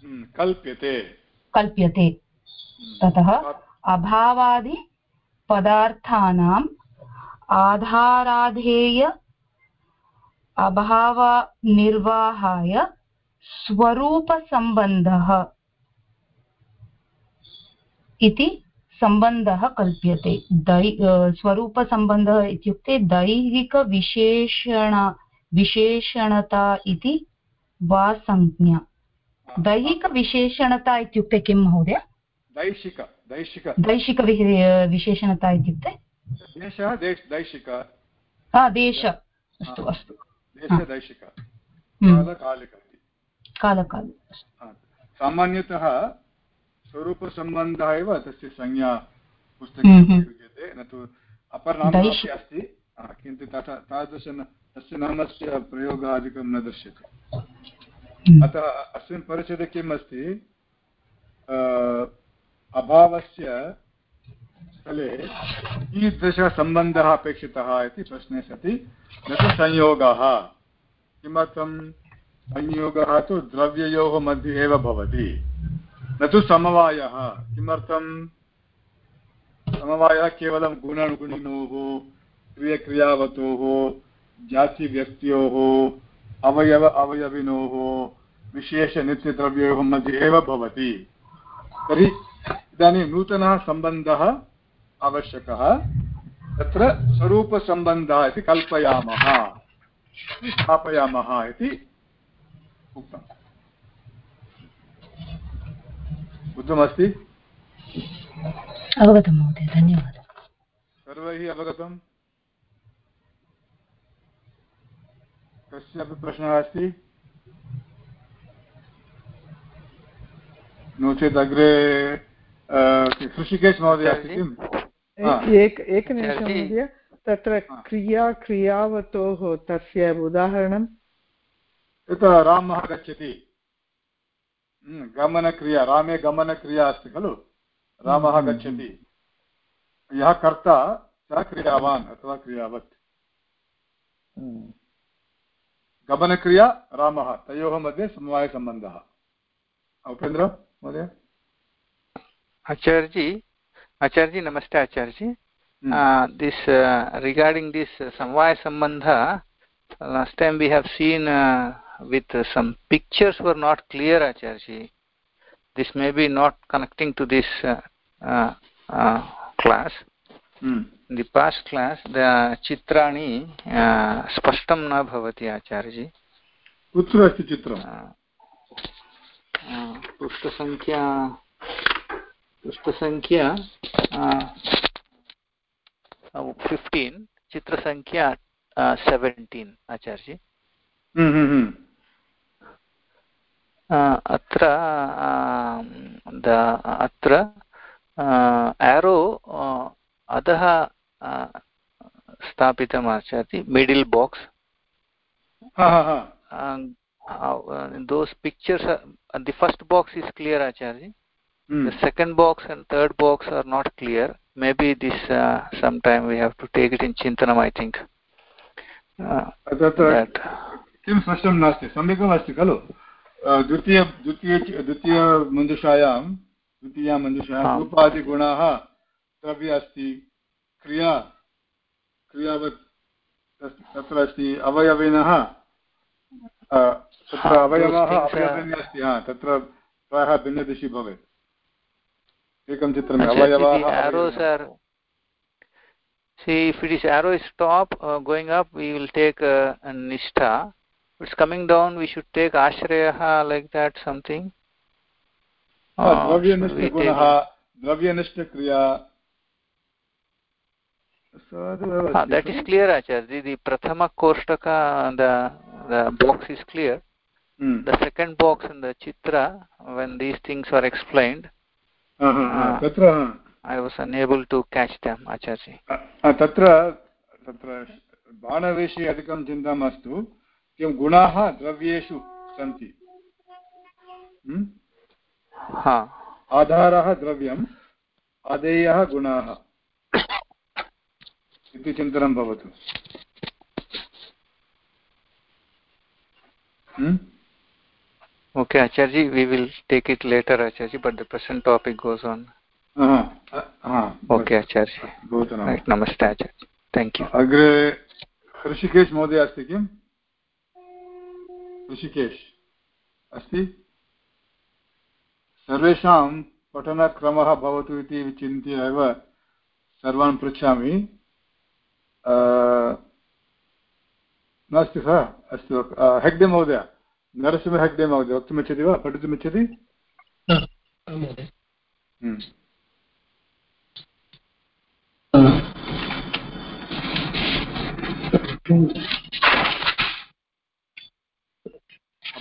हम्म, कल्प्यते। कल्प्यते। ततः अभावादि पदार्थानाम् आधाराधेय अभावनिर्वाहाय स्वरूपसम्बन्धः इति सम्बन्धः कल्प्यते। दै स्वरूपसम्बन्धः इत्युक्ते दैहिकविशेषण विशेषणता इति वा संज्ञा दैहिकविशेषणता इत्युक्ते किं महोदय? दैशिक दैशिक। दैशिकविहे- विशेषणता इत्युक्ते? देशः देश दैशिक। हा देश। अस्तु अस्तु। देशदैशिक हम्म, कालकालिक। इति कालकाले सामान्यतः स्वरूपसम्बन्धः एव तस्य संज्ञा पुस्तके हम्म, हम्म। उपयुज्यते न तु अपरनाम दैश- अपि अस्ति किन्तु तथा तादृश तस्य नामस्य प्रयोगः अधिकं न दृश्यते। हम्म, अतः अस्मिन् परिच्छेदे किम् अस्ति? अभावस्य स्थले कीदृशः सम्बन्धः अपेक्षितः इति प्रश्ने सति। न तु संयोगः। किमर्थं संयोगः तु द्रव्ययोः मध्ये एव भवति। न तु समवायः। किमर्थं? समवायः केवलं गुणगुणिनोः क्रियक्रियावतोः, जातिव्यक्त्योः, अवयव अवयविनोः विशेषनित्यद्रव्ययोः मध्ये एव भवति। तर्हि इदानीं नूतनः सम्बन्धः आवश्यकः। तत्र स्वरूपसम्बन्धः इति कल्पयामः। स्थापयामः इति उक्तम् बुद्धमस्ति अवगतं महोदय धन्यवादः। सर्वैः अवगतम्। कस्यापि प्रश्नः अस्ति? नो चेत् अग्रे महोदय अस्ति किम्? एक एकनिमिषं महोदय तत्र क्रिया क्रियावतोः तस्य उदाहरणं। यथा रामः गच्छति। गमनक्रिया रामे गमनक्रिया अस्ति खलु? रामः गच्छति। यः कर्ता सः क्रियावान् अथवा क्रियावत्। गमनक्रिया रामः तयोः मध्ये समवायसम्बन्धः। उपेन्द्र महोदय? आचार्य जी आचार्य नमस्ते आचार्य जी uh, this uh, regarding this uh, samvaya sambandha last time we have seen uh, with uh, some pictures were not clear acharya this may be not connecting to this uh, uh, uh, class hmm. in the past class the chitrani uh, spashtam na bhavati acharya ji कुत्र अस्ति चित्रं पृष्ठसङ्ख्या पृष्ठसङ्ख्या fifteen चित्रसङ्ख्या seventeen आचार्य Hmm. अत्र अत्र arrow अधः स्थापितम् आचाति middle box those pictures the first box is clear Acharya. Second box and third box are not clear maybe this some time we have to take it in चिन्तनम् I think किं स्पष्टं नास्ति? सम्यक् अस्ति खलु? द्वितीय द्वितीय द्वितीयमञ्जुषायां द्वितीया मञ्जुषायां रूपादिगुणाः द्रव्य अस्ति क्रिया क्रियावत् तत्र अस्ति अवयविनः तत्र अवयवाः अवयविनी अस्ति हा तत्र प्रायः भिन्नदिशि भवेत्। एकं चित्रम् अवयवाः See, if it is arrow is top uh, going up, we will take uh, nishtha. If it's coming down, we should take ashrayaha like that, something. द्रव्यनिष्ठगुणः द्रव्यनिष्ठक्रिया Ah, that is clear, Acharya. The, the Prathama Koshtaka, the, the box is clear. Mm. The second box in the Chitra, when these things are explained, uh -huh. uh, I was unable to catch them, Acharya. तत्र तत्र बाणवेशे अधिकं चिन्ता मास्तु किं गुणाः द्रव्येषु सन्ति? हम्म? आधारः द्रव्यम् अधेयः गुणाः। इति चिन्तनं भवतु। Okay Acharya we will take it later Acharya but the present topic goes on okay आचार्य नमस्ते। आचार्य थेङ्क् यू अग्रे हृषिकेश् महोदय अस्ति किम्? ऋषिकेश। अस्ति? सर्वेषां पठनक्रमः भवतु इति विचिन्त्य एव सर्वान् पृच्छामि। नास्ति वा अस्तु हेग्डे महोदय नरसिंह हेग्डे महोदय वक्तुमिच्छति वा? पठितुमिच्छति?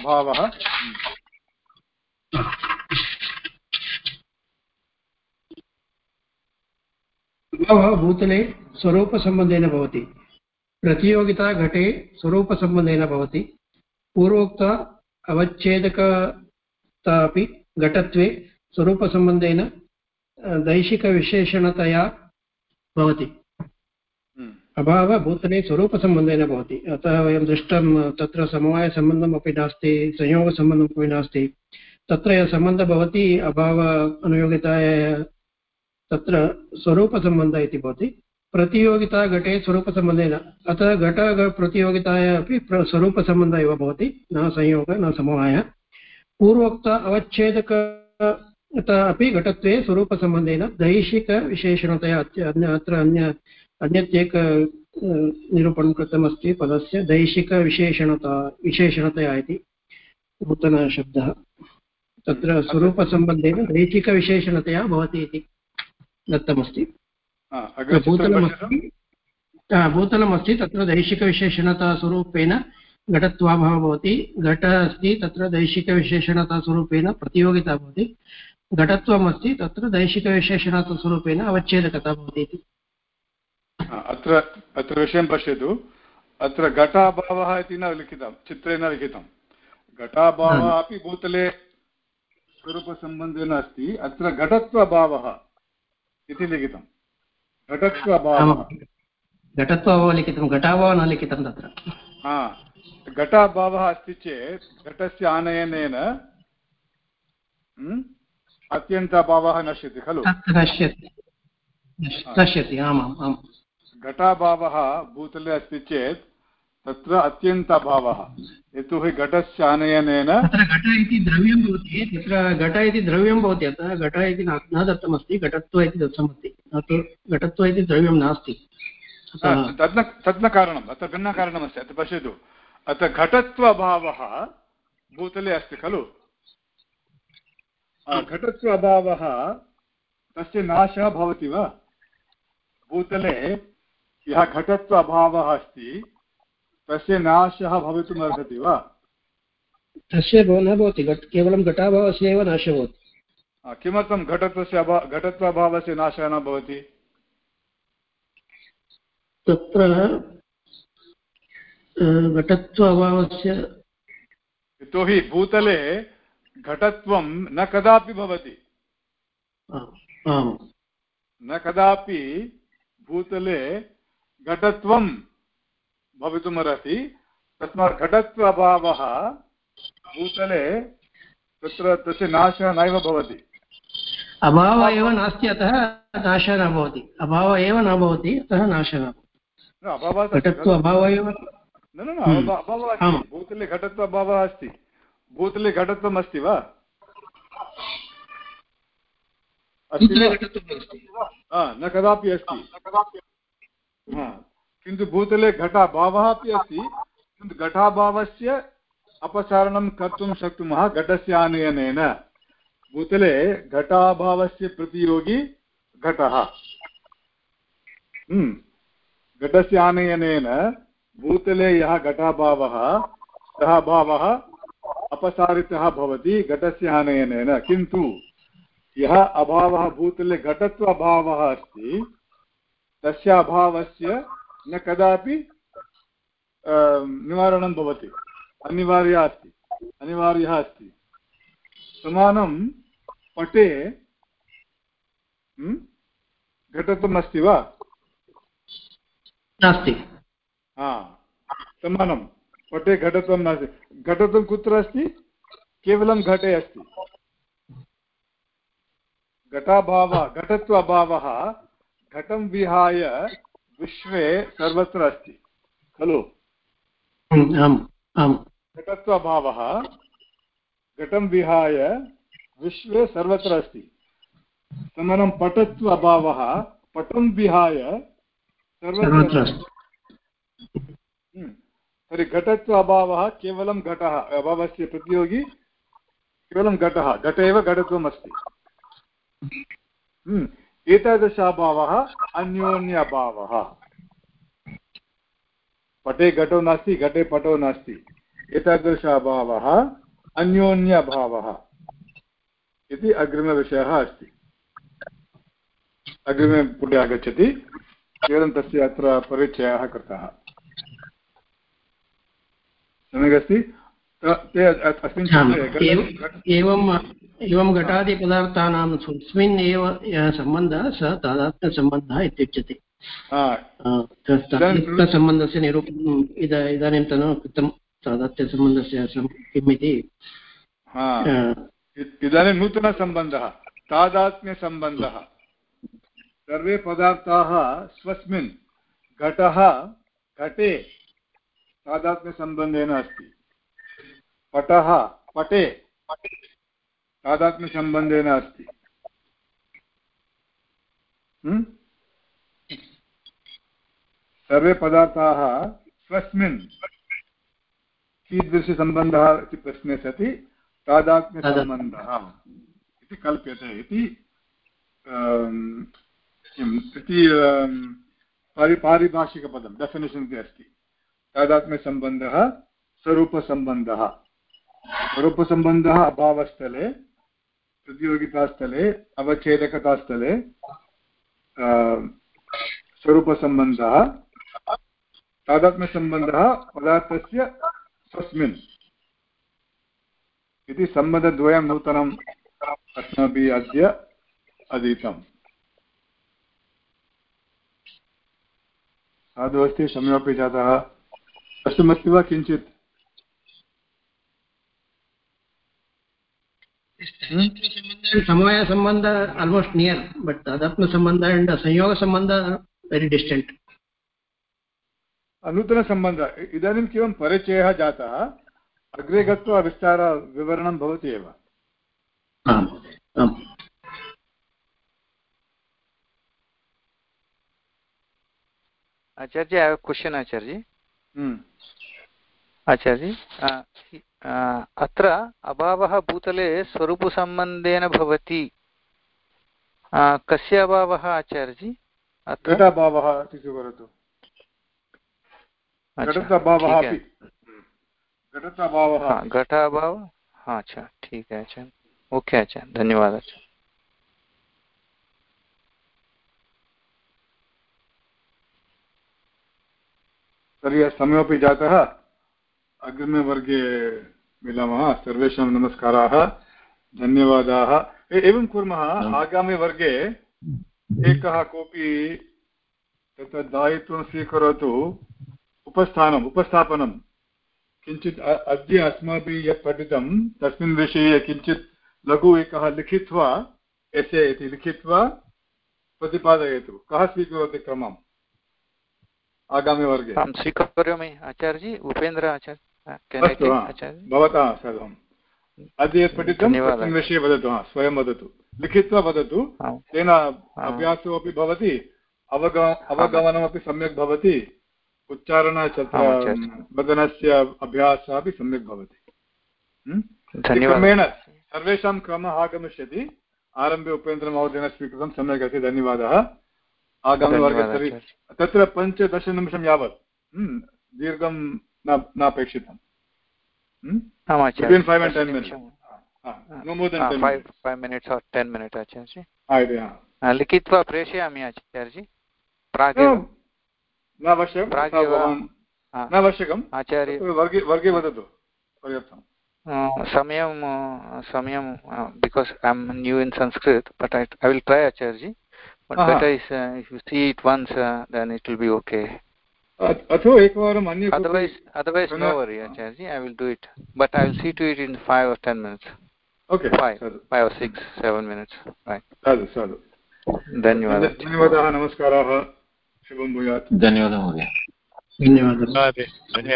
अभावः अभावः भूतले स्वरूपसम्बन्धेन भवति। प्रतियोगिता घटे स्वरूपसम्बन्धेन भवति। पूर्वोक्त अवच्छेदकता अपि घटत्वे स्वरूपसम्बन्धेन दैशिकविशेषणतया भवति। अभावः भूतले स्वरूपसम्बन्धेन भवति। अतः वयं दृष्टं, तत्र समवायसम्बन्धम् अपि नास्ति संयोगसम्बन्धम् अपि नास्ति। तत्र यः सम्बन्धः भवति, अभाव अनुयोगिताय तत्र स्वरूपसम्बन्धः इति भवति। प्रतियोगिता घटे स्वरूपसम्बन्धेन। अतः घटप्रतियोगिताय अपि प्र स्वरूपसम्बन्धः एव भवति। न संयोगः, न समवाय। पूर्वोक्त अवच्छेदक अपि घटत्वे स्वरूपसम्बन्धेन। दैशिकविशेषणतया अत्र अन्य अन्यत् एक निरूपणं कृतमस्ति पदस्य दैशिकविशेषणता विशेषणतया इति नूतनशब्दः। तत्र स्वरूपसम्बन्धेन दैशिकविशेषणतया भवति इति दत्तमस्ति। भूतलमस्ति। भूतलमस्ति तत्र दैशिकविशेषणतास्वरूपेण घटत्वाभावः भवति। घट अस्ति तत्र दैशिकविशेषणतास्वरूपेण प्रतियोगिता भवति। घटत्वम् अस्ति तत्र दैशिकविशेषणतास्वरूपेण अवच्छेदकता भवति इति। अत्र अत्र विषयं पश्यतु। अत्र घटाभावः इति न लिखितं चित्रे न लिखितं। घटाभावः अपि भूतले स्वरूपसम्बन्धेन अस्ति अत्र घटत्वभावः इति लिखितं। घटत्वभावः। घटत्वभावः लिखितं घटाभावः न लिखितं तत्र। हा घटाभावः अस्ति चेत् घटस्य आनयनेन अत्यन्ताभावः नश्यति खलु? नश्यति। नश्यति आमाम् आम्। घटाभावः भूतले अस्ति चेत् तत्र अत्यन्ताभावः। यतोहि घटस्य आनयनेन तत्र घट इति द्रव्यं भवति तत्र घट इति द्रव्यं भवति अतः घट इति न दत्तमस्ति घटत्व इति दत्तमस्ति। घटत्व इति द्रव्यं नास्ति। तद् न तद् न कारणम् अत्र भिन्नकारणमस्ति अत्र पश्यतु। अत्र घटत्वभावः भूतले अस्ति खलु। घटत्व अभावः तस्य नाशः भवति वा? भूतले यः घटत्व अभावः अस्ति तस्य नाशः भवितुम् अर्हति वा? तस्य न भवति केवलं घटाभावस्य एव नाशः भवति। किमर्थं घटत्वस्य अभा घटत्वाभावस्य नाशः न भवति? तत्र घटत्व अभावस्य यतोहि भूतले घटत्वं न कदापि भवति। न कदापि भूतले घटत्वं भवितुमर्हति। तस्मात् घटत्व अभावः भूतले तत्र तस्य नाशः नैव भवति। अभावः एव नास्ति अतः नाशः न भवति। अभावः एव न भवति अतः नाशः न घटत्व अभावः एव न न अभावः अस्ति। भूतले घटत्व अभावः अस्ति भूतले घटत्वम् अस्ति। वा न कदापि अस्ति। किन्तु भूतले घटाभावः अपि अस्ति, किन्तु घटाभावस्य अपसारणं कर्तुं शक्नुमः घटस्य आनयनेन। भूतले घटाभावस्य प्रतियोगी घटः। घटस्य आनयनेन भूतले यः घटाभावः, सः भावः अपसारितः भवति घटस्य आनयनेन। किन्तु यः अभावः, भूतले घटत्व अभावः अस्ति तस्य अभावस्य न कदापि निवारणं भवति। अनिवार्यः अस्ति। अनिवार्यः अस्ति। समानं पटे घटत्वम् अस्ति वा? नास्ति। हा। समानं पटे घटत्वं नास्ति। घटत्वं कुत्र अस्ति? केवलं घटे अस्ति। घटाभावः घटत्व अभावः घटं विहाय विश्वे सर्वत्र अस्ति। खलु? घटत्वभावः घटं विहाय विश्वे सर्वत्र अस्ति। समानं पटत्व अभावः पटं विहाय सर्वत्र तर्हि घटत्व अभावः केवलं घटः अभावस्य प्रतियोगी केवलं घटः घट एव घटत्वम् अस्ति एतादृश अभावः अन्योन्यभावः। पटे घटो नास्ति घटे पटो नास्ति। एतादृश अभावः अन्योन्यभावः। इति अग्रिमविषयः अस्ति। अग्रिमे पुटे आगच्छति। केवलं तस्य अत्र परिचयः कृतः। अस्मिन् एवं एवं घटादिपदार्थानां स्वस्मिन् एव यः सम्बन्धः सः तादात्म्यसम्बन्धः इत्युच्यते। तादात्म्यसम्बन्धस्य निरूपणम् इद इदानीन्तन कृतं तादात्म्यसम्बन्धस्य किम् इति इदानीं नूतनसम्बन्धः तादात्म्यसम्बन्धः। सर्वे पदार्थाः स्वस्मिन् घटः घटे तादात्म्यसम्बन्धेन अस्ति। पटः पटे। तादात्म्यसम्बन्धेन अस्ति। सर्वे पदार्थाः स्वस्मिन् कीदृशसम्बन्धः इति प्रश्ने सति तादात्म्यसम्बन्धः इति कल्प्यते इति किम् इति पारि पारिभाषिकपदं डेफिनेशन् इति अस्ति। तादात्म्यसम्बन्धः स्वरूपसम्बन्धः। स्वरूपसम्बन्धः अभावस्थले प्रतियोगितास्थले, अवच्छेदकतास्थले स्वरूपसम्बन्धः, तादात्म्यसम्बन्धः पदार्थस्य स्वस्मिन्। इति सम्बन्धद्वयं नूतनम् अस्माभिः अद्य अधीतम्। साधु अस्ति समयोपि जातः। कष्टमस्ति वा किञ्चित्? समय संबंध ऑलमोस्ट नियर बट अदत्म संबंध एंड संयोग संबंध वेरी डिस्टेंट अनूतन संबंध इधान केवल परिचय जाता अग्रे गत्वा विस्तार विवरण आचार्य क्वेश्चन आचार्य आचार्य अत्र अभावः भूतले स्वरूपसम्बन्धेन भवति। कस्य अभावः आचार्यजि? इति स्वीकरोतु घटाभाव। हाँ अच्छा ठीक है अच्छा। ओके अच्छा धन्यवाद अच्छा। तर्हि समयोपि जातः। अग्रिमवर्गे मिलामः। सर्वेषां नमस्काराः। धन्यवादाः। एवं कुर्मः आगामिवर्गे एकः कोऽपि तत्र दायित्वं स्वीकरोतु। उपस्थानम् उपस्थापनं। किञ्चित् अद्य अस्माभिः यत् पठितं तस्मिन् विषये किञ्चित् लघु एकः लिखित्वा एसे इति लिखित्वा प्रतिपादयतु। कः स्वीकरोति क्रमम्? आगामिवर्गे अहं स्वीकरोमि आचार्यजी। उपेन्द्र आचार्य। अस्तु भवतः सर्वम्। अद्य यत् पठितं तस्मिन् विषये वदतु हा स्वयं वदतु। लिखित्वा वदतु। तेन अभ्यासोपि भवति अवग अवगमनमपि सम्यक् भवति उच्चारण वदनस्य अभ्यासः अपि सम्यक् भवति। क्रमेण सर्वेषां क्रमः आगमिष्यति। आरम्भे उपेन्द्रमहोदयेन स्वीकृतं सम्यक् अस्ति धन्यवादः। आगामिवर्गे तत्र पञ्चदशनिमिषं यावत्। दीर्घं नापेक्षितम् लिखित्वा प्रेषयामि आचार्यजि। प्रागेव आवश्यकं न आचार्य वर्गे वर्गे वदतु समयं समयं because I am new in Sanskrit but I will try आचार्यजि। See it once uh, then it will be okay. अथवा एकवारम् अन्य otherwise otherwise no worry acharya i will do it but i will see to it in 5 or 10 minutes okay 5 5 or 6 7 minutes right साधु साधु धन्यवादः धन्यवादाः नमस्काराः शुभं भूयात् धन्यवादः महोदय धन्यवादः